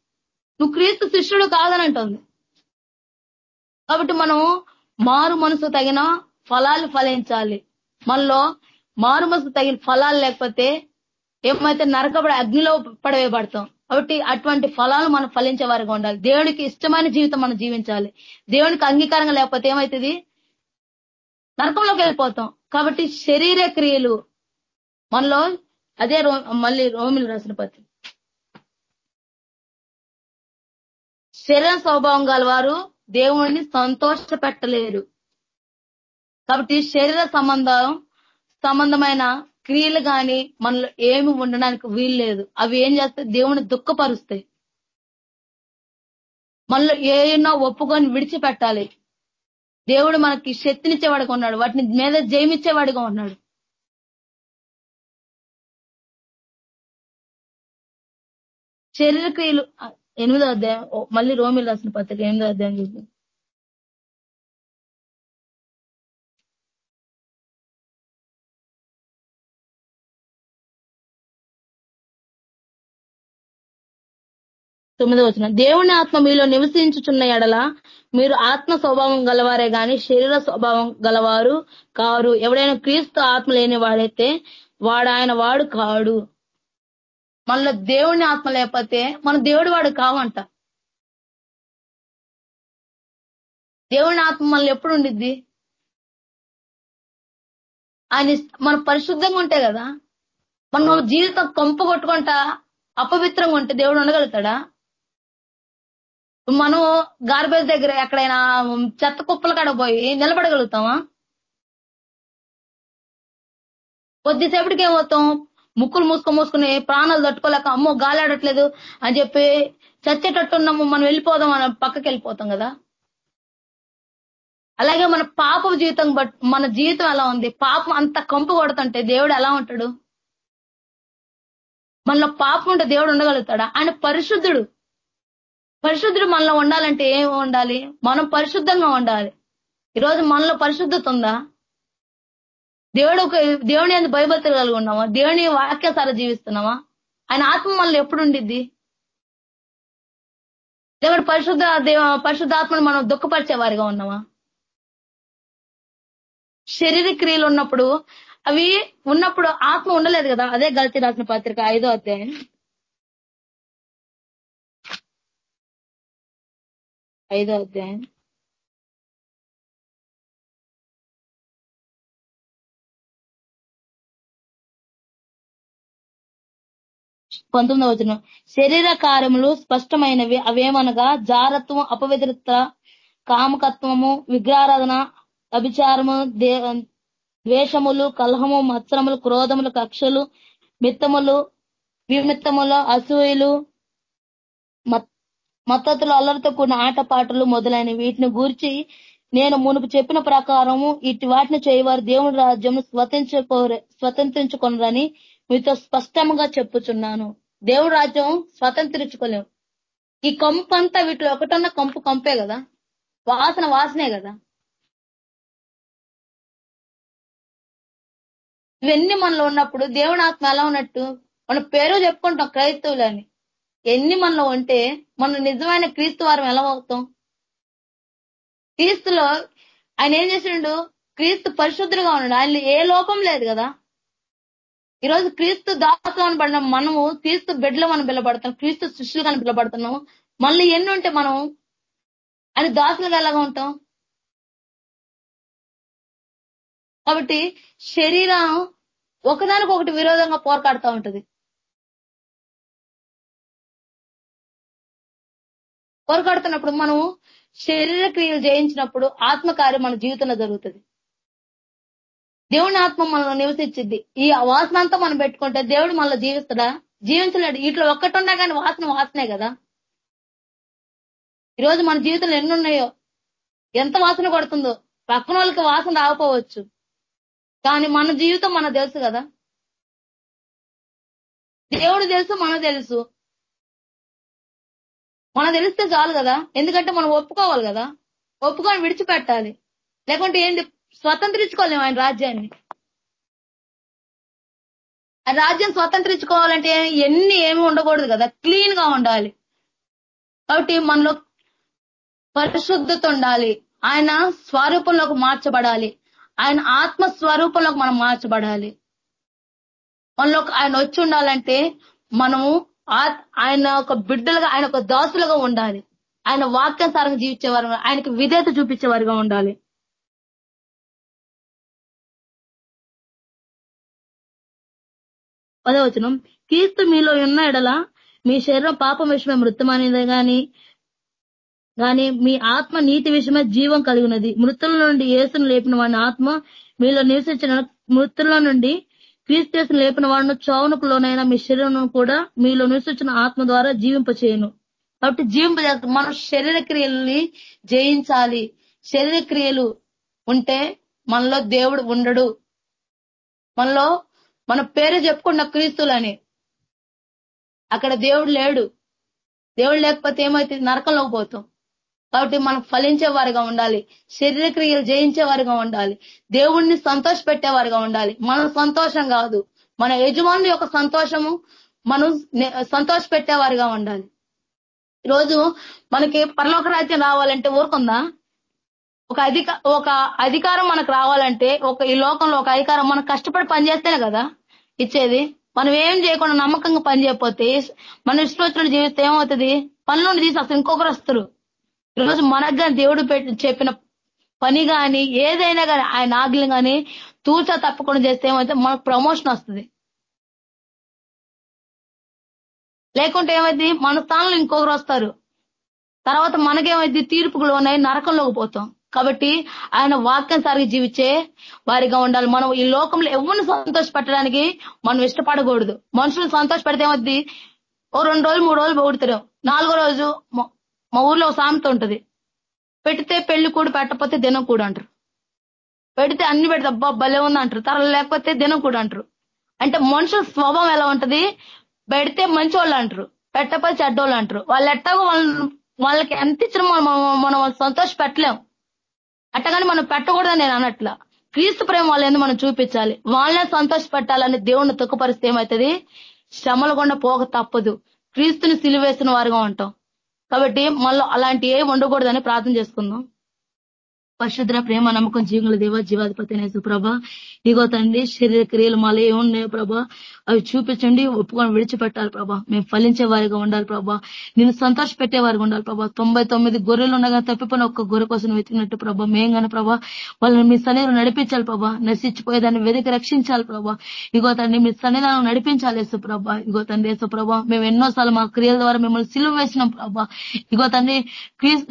నువ్వు క్రీస్తు శిష్యుడు కాదని అంటుంది కాబట్టి మనం మారు మనసు తగిన ఫలాలు ఫలించాలి. మనలో మారు తగిన ఫలాలు లేకపోతే ఏమైతే నరకబడి అగ్నిలో పడవేయబడతాం. కాబట్టి అటువంటి ఫలాలు మనం ఫలించే వారిగా ఉండాలి. దేవునికి ఇష్టమైన జీవితం మనం జీవించాలి. దేవునికి అంగీకారంగా లేకపోతే ఏమవుతుంది నరకంలోకి వెళ్ళిపోతాం. కాబట్టి శరీర క్రియలు మనలో అదే రో మళ్ళీ రోమిలు రాసిన పత్రిక. శరీర స్వభావం గల వారు దేవుణ్ణి సంతోష పెట్టలేరు కాబట్టి శరీర సంబంధం సంబంధమైన క్రియలు కానీ మనలో ఏమి ఉండడానికి వీలు లేదు. అవి ఏం చేస్తాయి? దేవుని దుఃఖపరుస్తాయి. మనలో ఏమన్నా ఒప్పుకొని విడిచిపెట్టాలి. దేవుడు మనకి శక్తినిచ్చేవాడిగా ఉన్నాడు. వాటిని మీద జయమిచ్చేవాడిగా ఉన్నాడు. శరీర క్రియలు ఎనిమిదో అధ్యాయం మళ్ళీ రోమిల్ రాసిన పత్రిక ఎనిమిదో అధ్యాయం చూద్దాం. తొమ్మిదో వచ్చిన దేవుని ఆత్మ మీలో నివసించుచున్న ఎడల మీరు ఆత్మ స్వభావం గలవారే గాని శరీర స్వభావం గలవారు కారు. ఎవడైనా క్రీస్తు ఆత్మ లేని వాడైతే వాడు ఆయన వాడు కాడు. మనలో దేవుని ఆత్మ లేకపోతే మన దేవుడు వాడు కావంట. దేవుని ఆత్మ మనల్ని ఎప్పుడు ఉండిద్ది? ఆయన మనం మన పరిశుద్ధంగా ఉంటే కదా? మనం జీవితం కొంప కొట్టుకుంటా అపవిత్రంగా ఉంటే దేవుడు ఉండగలుగుతాడా? మనం గార్బేజ్ దగ్గర ఎక్కడైనా చెత్త కుప్పల కాడ పోయి నిలబడగలుగుతామా? కొద్దిసేపటికి ఏమవుతాం? ముక్కులు మూసుకొని మూసుకుని ప్రాణాలు తట్టుకోలేక అమ్మో గాలాడట్లేదు అని చెప్పి చచ్చేటట్టున్నాము మనం వెళ్ళిపోదాం అని పక్కకి వెళ్ళిపోతాం కదా? అలాగే మన పాప జీవితం బట్ మన జీవితం ఎలా ఉంది? పాపం అంత కంపు కొడుతుంటే దేవుడు ఎలా ఉంటాడు? మనలో పాపం ఉంటే దేవుడు ఉండగలుగుతాడా? ఆయన పరిశుద్ధుడు. పరిశుద్ధుడు మనలో ఉండాలంటే ఏం ఉండాలి? మనం పరిశుద్ధంగా ఉండాలి. ఈరోజు మనలో పరిశుద్ధత ఉందా? దేవుడు ఒక దేవుని అందు భయభక్తులు కలిగి ఉన్నామా? దేవుని వాక్యాసార జీవిస్తున్నామా? ఆయన ఆత్మ మనలో ఎప్పుడు ఉండిద్ది? దేవుడు పరిశుద్ధ దేవ పరిశుద్ధాత్మను మనం దుఃఖపరిచే వారిగా ఉన్నామా? శరీర క్రియలు ఉన్నప్పుడు అవి ఉన్నప్పుడు ఆత్మ ఉండలేదు కదా? అదే గల్తీ రాసిన పత్రిక ఐదో అధ్యాయం. ఐదో అధ్యాయం. పంతొమ్మిదవ వచనం. శరీర కార్యములు స్పష్టమైనవి అవేమనగా జారత్వం అపవిత్రత కామకత్వము విగ్రహారాధన అభిచారము దే- ద్వేషములు కలహము మత్సరములు క్రోధములు కక్షలు మిత్తములు విమిత్తములు అసూయలు మత్తతులు అల్లరితో కూడిన ఆటపాటలు మొదలైన వీటిని గూర్చి నేను మునుపు చెప్పిన ప్రకారము ఇటు వాటిని చేయవారు దేవుని రాజ్యం స్వతంత్రించుకోరే స్వతంత్రించుకొనరని మీతో స్పష్టంగా చెప్పుచున్నాను. దేవుడి రాజ్యం స్వతంత్రించుకోలేము. ఈ కంపు అంతా వీటిలో ఒకటన్న కంపు కంపే కదా? వాసన వాసనే కదా? ఇవన్నీ మనలో ఉన్నప్పుడు దేవుని ఆత్మ ఎలా ఉన్నట్టు? మన పేరు చెప్పుకుంటాం క్రైస్తవులని. ఎన్ని మనలో ఉంటే మనం నిజమైన క్రీస్తు వారం ఎలా అవుతాం? క్రీస్తులో ఆయన ఏం చేసిండు? క్రీస్తు పరిశుద్ధుడుగా ఉన్నాడు. ఆయన ఏ లోపం లేదు కదా. ఈరోజు క్రీస్తు దాసు అని పడిన మనము క్రీస్తు బిడ్డలో మనం పిలబడతాం క్రీస్తు శిష్యులుగా పిలబడుతున్నాం మళ్ళీ ఎన్ని ఉంటే మనం ఆయన దాసులుగా ఎలాగా ఉంటాం? కాబట్టి శరీరం ఒకదానికొకటి విరోధంగా పోరాడుతూ ఉంటుంది. పొరగడుతున్నప్పుడు మనం శరీర క్రియలు జయించినప్పుడు ఆత్మకార్యం మన జీవితంలో జరుగుతుంది. దేవుని ఆత్మ మనల్ని నివసించింది. ఈ వాసన అంతా మనం పెట్టుకుంటే దేవుడు మనలో జీవిస్తాడా? జీవించలేడు. ఇట్లా ఒక్కటున్నా కానీ వాసన వాసనే కదా. ఈరోజు మన జీవితంలో ఎన్ని ఉన్నాయో ఎంత వాసన కొడుతుందో పక్కన వాళ్ళకి వాసన రాకపోవచ్చు. కానీ మన జీవితం మనకు తెలుసు కదా. దేవుడు తెలుసు మనకు తెలుసు. మనం తెలిస్తే చాలు కదా. ఎందుకంటే మనం ఒప్పుకోవాలి కదా. ఒప్పుకొని విడిచిపెట్టాలి. లేకుంటే ఏంటి? స్వతంత్రించుకోలేము ఆయన రాజ్యాన్ని. ఆ రాజ్యం స్వతంత్రించుకోవాలంటే ఎన్ని ఏమి ఉండకూడదు కదా. క్లీన్గా ఉండాలి. కాబట్టి మనలో పరిశుద్ధత ఉండాలి. ఆయన స్వరూపంలోకి మార్చబడాలి. ఆయన ఆత్మ స్వరూపంలోకి మనం మార్చబడాలి. మనలో ఆయన వచ్చి ఉండాలంటే మనము ఆయన ఒక బిడ్డలుగా ఆయన ఒక దాసులుగా ఉండాలి. ఆయన వాక్యానుసారంగా జీవించేవారు ఆయనకు విధేత చూపించేవారుగా ఉండాలి. పదవచనం క్రీస్తు మీలో ఉన్న ఎడల మీ శరీరం పాపం విషయమే మృతమైనది కానీ కానీ మీ ఆత్మ నీతి విషయమే జీవం కలిగినది. మృతుల నుండి యేసును లేపిన వాడిని ఆత్మ మీలో నివసించిన మృతుల నుండి క్రీస్తు లేపిన వాడిని చౌనుకు లోనైనా మీ శరీరం కూడా మీలో నివసించిన ఆత్మ ద్వారా జీవింపచేయను. కాబట్టి జీవింప మనం శరీర క్రియల్ని జయించాలి. శరీర క్రియలు ఉంటే మనలో దేవుడు ఉండడు. మనలో మన పేరు చెప్పుకున్న క్రీస్తులని అక్కడ దేవుడు లేడు. దేవుడు లేకపోతే ఏమైతే నరకంలోకి పోతాం. కాబట్టి మనం ఫలించే వారిగా ఉండాలి. శరీర క్రియలు జయించే వారిగా ఉండాలి. దేవుణ్ణి సంతోష పెట్టేవారిగా ఉండాలి. మన సంతోషం కాదు. మన యజమానుల యొక్క సంతోషము మనం సంతోష పెట్టేవారిగా ఉండాలి. ఈరోజు మనకి పరలోక రాజ్యం రావాలంటే ఊరుకుందా? ఒక అధిక ఒక అధికారం మనకు రావాలంటే ఒక ఈ లోకంలో ఒక అధికారం మనం కష్టపడి పనిచేస్తేనే కదా ఇచ్చేది. మనం ఏం చేయకుండా నమ్మకంగా పని చేయకపోతే మన ఇష్టం వచ్చినట్టు జీవిస్తే ఏమవుతుంది? పనులను తీసి అసలు ఇంకొకరు వస్తారు. ఈరోజు మనకు కానీ దేవుడు పెట్టి చెప్పిన పని కానీ ఏదైనా కానీ ఆయన ఆజ్ఞలు కానీ తూచా తప్పకుండా చేస్తే ఏమైతే మనకు ప్రమోషన్ వస్తుంది. లేకుంటే ఏమైంది మన స్థానంలో ఇంకొకరు వస్తారు. తర్వాత మనకేమైంది తీర్పుకు లోనై నరకంలోకి పోతాం. కాబట్టి ఆయన వాక్యం సరిగి జీవించే వారిగా ఉండాలి. మనం ఈ లోకంలో ఎవరిని సంతోషపెట్టడానికి మనం ఇష్టపడకూడదు. మనుషులు సంతోష పెడితే ఏమవుద్ది ఓ రెండు రోజులు మూడు రోజులు పొగుడుతారు. నాలుగో రోజు మా- ఊర్లో ఒక సామెత ఉంటుంది. పెడితే పెళ్ళి కూడు పెట్టకపోతే దినం కూడు అంటారు. పెడితే అన్ని పెడితే అబ్బా భలే ఉంది అంటారు. తర లేకపోతే దినం కూడు అంటారు. అంటే మనుషుల స్వభావం ఎలా ఉంటది? పెడితే మంచి వాళ్ళు అంటారు. పెట్టకపోతే చెడ్డోళ్ళు అంటారు. వాళ్ళు ఎట్టాగో వాళ్ళ వాళ్ళకి ఎంత ఇచ్చినా మనం మనం వాళ్ళు సంతోష పెట్టలేం. అట్టగాని మనం పెట్టకూడదని నేను అన్నట్ల క్రీస్తు ప్రేమ వాళ్ళని మనం చూపించాలి? వాళ్ళని సంతోష పెట్టాలని దేవుణ్ణి తుక్కపరిస్తే ఏమవుతుంది శ్రమల గుండా పోక తప్పదు. క్రీస్తుని సిలివేసిన వారుగా ఉంటాం. కాబట్టి మళ్ళీ అలాంటి ఏ ఉండకూడదని ప్రార్థన చేసుకుందాం. పరిశుద్ర ప్రేమ నమ్మకం జీవుల దేవ జీవాధిపతి అనే సుప్రభ ఇగో తండ్రి శరీర క్రియలు మాలో ఏమున్నాయో ప్రభా. అవి చూపించండి ఒప్పుకొని విడిచిపెట్టాలి ప్రభా. మేము ఫలించే వారిగా ఉండాలి ప్రభా. నేను సంతోష పెట్టే వారిగా ఉండాలి ప్రభా. తొంభై తొమ్మిది గొర్రెలు ఉండగా తప్పిపోయిన ఒక్క గొర్రె కోసం వెతికినట్టు ప్రభా. మేం కానీ ప్రభా వాళ్ళని మీ సన్నిధిలో నడిపించాలి ప్రభా. నశించిపోయేదాన్ని వెతికి రక్షించాలి ప్రభా. ఇగో తండ్రి మీ సన్నిధానం నడిపించాలి యేసు ప్రభా. ఇగో తండ్రి యేసు ప్రభా మేము ఎన్నోసార్లు మా క్రియల ద్వారా మిమ్మల్ని సిలువ వేసినాం ప్రభా. ఇగో తండ్రి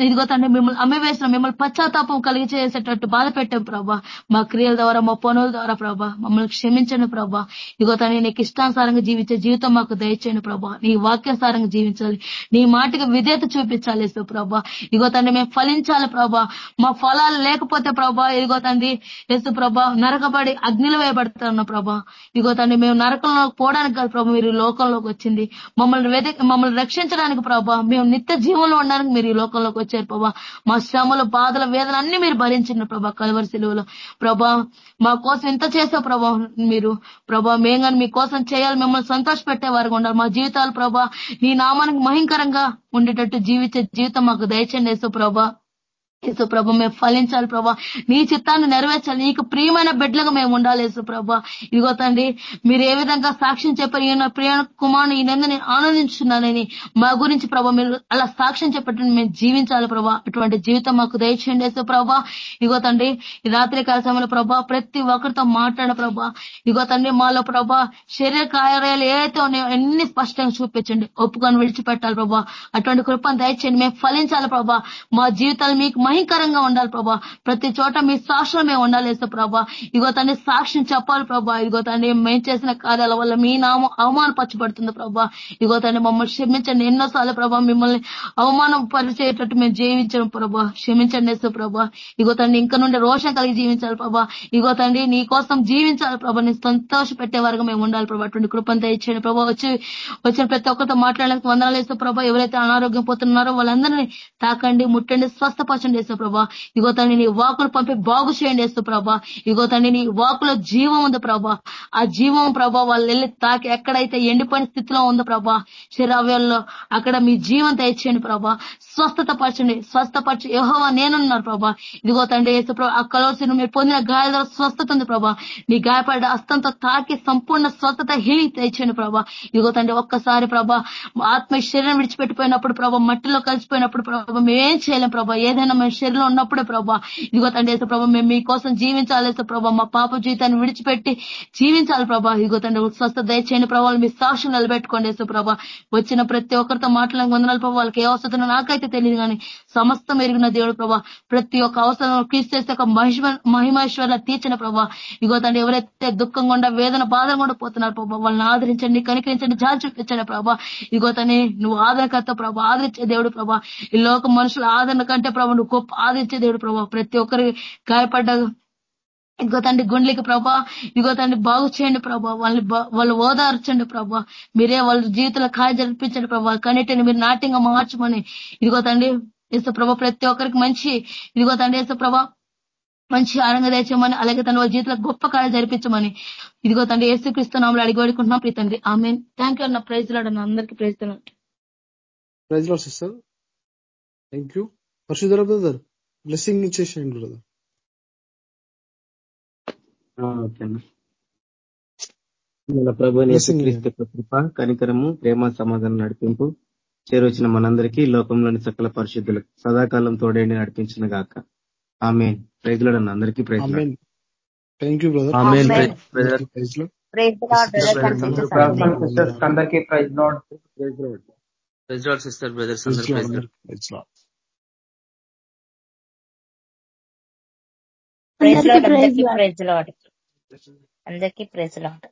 ఇదిగో తండ్రి మిమ్మల్ని అమ్మి వేసినాం. మిమ్మల్ని పశ్చాత్తాపం కలిగి చేసేటట్టు బాధ పెట్టాం ప్రభా. మా క్రియల ద్వారా మా పనుల ద్వారా ప్రభా. మమ్మల్ని క్షమించండి ప్రభా. ఇగో తను నీకు ఇష్టానుసారంగా జీవించే జీవితం మాకు దయచేయండి ప్రభా. నీ వాక్యానుసారంగా జీవించాలి. నీ మాటకి విధేత చూపించాలి యేసు ప్రభా. ఇగో తండ్రి మేము ఫలించాలి ప్రభా. మా ఫలాలు లేకపోతే ప్రభా ఇదిగో తండ్రి యేసు ప్రభా నరకబడి అగ్నిలో వేయబడతాను ప్రభా. ఇగో తండ్రి మేము నరకంలో పోవడానికి కాదు ప్రభా మీరు లోకంలోకి వచ్చింది. మమ్మల్ని వెద మమ్మల్ని రక్షించడానికి ప్రభా మేము నిత్య జీవంలో ఉండడానికి మీరు ఈ లోకంలోకి వచ్చారు ప్రభా. మా శ్రమలు బాధల వేదన అన్ని మీరు భరించిన ప్రభా కలవరి సెలువులో. ప్రభా మా కోసం ఎంత చేసావు ప్రభా మీరు? ప్రభా మేము కానీ మీ కోసం చేయాలి మిమ్మల్ని సంతోష పెట్టే వారు ఉండాలి. మా జీవితాలు ప్రభా నీ నామానికి మహింకరంగా ఉండేటట్టు జీవించే జీవితం మాకు దయచండి యేసు ప్రభా. యేసు ప్రభ మేము ఫలించాలి ప్రభా. నీ చిత్తాన్ని నెరవేర్చాలి. నీకు ప్రియమైన బిడ్డలుగా మేము ఉండాలి యేసు ప్రభా. ఇదిగో తండ్రి మీరు ఏ విధంగా సాక్ష్యం చెప్పారు? ఈయన ప్రియ కుమారుని ఈయన నేను ఆనందించున్నానని మా గురించి ప్రభా మీరు అలా సాక్ష్యం చెప్పటం మేము జీవించాలి ప్రభా. అటువంటి జీవితం మాకు దయచేయండి యేసు ప్రభా. ఇదిగో తండ్రి ఈ రాత్రి కాల సమయంలో ప్రభా ప్రతి ఒక్కరితో మాట్లాడ ప్రభా. ఇదిగో తండ్రి మాలో ప్రభా శరీర కార్యాలు ఏవైతే ఉన్నాయో అన్ని స్పష్టంగా చూపించండి. ఒప్పుకొని విడిచిపెట్టాలి ప్రభా. అటువంటి కృపను దయచేయండి. మేము ఫలించాలి ప్రభా. మా జీవితాలు మీకు మహికరంగా ఉండాలి ప్రభా. ప్రతి చోట మీ సాక్ష్యం మేము ఉండాలి వేసే ప్రభా. ఇగో తండ్రి సాక్ష్యం చెప్పాలి ప్రభా. ఇగో తండ్రి మేము చేసిన కార్యాల వల్ల మీ నామం అవమానపరచబడుతుంది ప్రభా. ఇగో తండ్రి మమ్మల్ని క్షమించండి. ఎన్నోసార్లు ప్రభా మిమ్మల్ని అవమానం పరిచేటట్టు మేము జీవించడం ప్రభా. క్షమించండి వేసే ప్రభా. ఇగో తండ్రి ఇంకా నుండి రోషం కలిగి జీవించాలి ప్రభా. ఇగో తండ్రి నీ కోసం జీవించాలి ప్రభా. నీ సంతోష పెట్టే వరకు మేము ఉండాలి ప్రభా. అటువంటి కృపను ఇచ్చేయండి ప్రభా. వచ్చి వచ్చిన ప్రతి ఒక్కరితో మాట్లాడడానికి వందనాలు వేసే ప్రభా. ఎవరైతే అనారోగ్యం పోతున్నారో వాళ్ళందరినీ తాకండి ముట్టండి స్వస్థపరచండి వేస్తే ప్రభా. ఇగో తండ్రి నీ వాకులు పంపి బాగు చేయండి వేసు ప్రభా. ఇగో తండ్రి నీ వాకులో జీవం ఉంది ప్రభా. ఆ జీవం ప్రభా వాళ్ళు వెళ్ళి తాకి ఎక్కడైతే ఎండిపోయిన స్థితిలో ఉందో ప్రభా శరీరాల్లో అక్కడ మీ జీవం తెచ్చేయండి ప్రభా. స్వస్థత పరచండి స్వస్థపరచు యహోవా నేనున్నారు ప్రభా. ఇదిగో తండ్రి యేసు ప్రభా ఆ కలవసిన మీరు పొందిన గాయాల ద్వారా స్వస్థత ఉంది ప్రభా. నీ గాయపడ్డ అస్తంతో తాకి సంపూర్ణ స్వస్థత హీలింగ్ తెచ్చండి ప్రభా. ఇదిగో తండ్రి ఒక్కసారి ప్రభా ఆత్మ శరీరం విడిచిపెట్టిపోయినప్పుడు ప్రభా మట్టిలో కలిసిపోయినప్పుడు ప్రభా మేమేం చేయలేం ప్రభా. ఏదైనా మేము శరీరంలో ఉన్నప్పుడే ప్రభా ఇదిగో తండ్రి వేసే ప్రభా మేము మీకోసం జీవించాలి యేసు ప్రభా మా పాప జీవితాన్ని విడిచిపెట్టి జీవించాలి ప్రభా. ఇదిగో తండ్రి స్వస్థ దయచేయని ప్రభావాలు మీ సాక్షి నిలబెట్టుకోండి వేసే ప్రభా. వచ్చిన ప్రతి ఒక్కరితో మాట్లాడిన వందనాలు ప్రభా వాళ్ళకి ఏ అవసరం నాకైతే తెలియదు కానీ సమస్తం ఎరిగిన దేవుడు ప్రభా ప్రతి ఒక్క అవసరం క్రీస్తు ఒక మహిమ మహిమేశ్వర్ల తీర్చిన ప్రభా. ఇగో తండ్రి ఎవరైతే దుఃఖం గుండా వేదన బాధ కూడా పోతున్నారు ప్రభా వాళ్ళని ఆదరించండి కనికరించండి జాలి చూపించండి ప్రభా. ఇగో తని నువ్వు ఆదరణకర్త ప్రభా ఆదరించే దేవుడు ప్రభా. ఈ లోక మనుషుల ఆదరణ కంటే ప్రభా నువ్వు గొప్ప ఆదిత్య దేవుడు ప్రభా. ప్రతి ఒక్కరి గాయపడ్డ ఇదిగో తండ్రి గుండెలకి ప్రభా. ఇదిగో తండ్రి బాగు చేయండి ప్రభా. వాళ్ళని వాళ్ళు ఓదార్చండి ప్రభా. మీరే వాళ్ళ జీవితంలో కాయ జరిపించండి ప్రభా. కన్నిటిని మీరు నాట్యంగా మార్చమని. ఇదిగో తండ్రి యేసు ప్రభా ప్రతి ఒక్కరికి మంచి ఇదిగో తండ్రి యేసు ప్రభా మంచి ఆనంద తెచ్చమని అలాగే తన వాళ్ళ జీవితంలో గొప్ప కాలం జరిపించమని. ఇదిగో తండ్రి యేసు క్రీస్తునాములు అడిగి వేడుకుంటున్నాం. ప్రీ తండ్రి ఆమె థ్యాంక్ యూ అన్న ప్రైజ్ లాడన్న అందరికీ praise praise sister. Thank you Parishudhara brother blessing ఇచ్చేసేయండి బ్రదర్. కృప కనికరము ప్రేమ సమాధానం నడిపింపు చేరొచ్చిన మనందరికీ లోకంలోని సకల పరిశుద్ధులకు సదాకాలం తోడేండి నడిపించిన గాక. ఆమె ప్రైజ్లో అందరికీ praise amen. Thank you brother amen. Amen. Brother ప్రైజ్లో ప్రైజ్ అందరికీ praise lord. Praise sister brothers అందరూ ప్రైజ్ ప్రైజ్ అందరికీ ప్రైజ్ అందరికీ లాడ్ ప్రైజ్ లాట్ అందరికీ ప్రైజ్ లాట్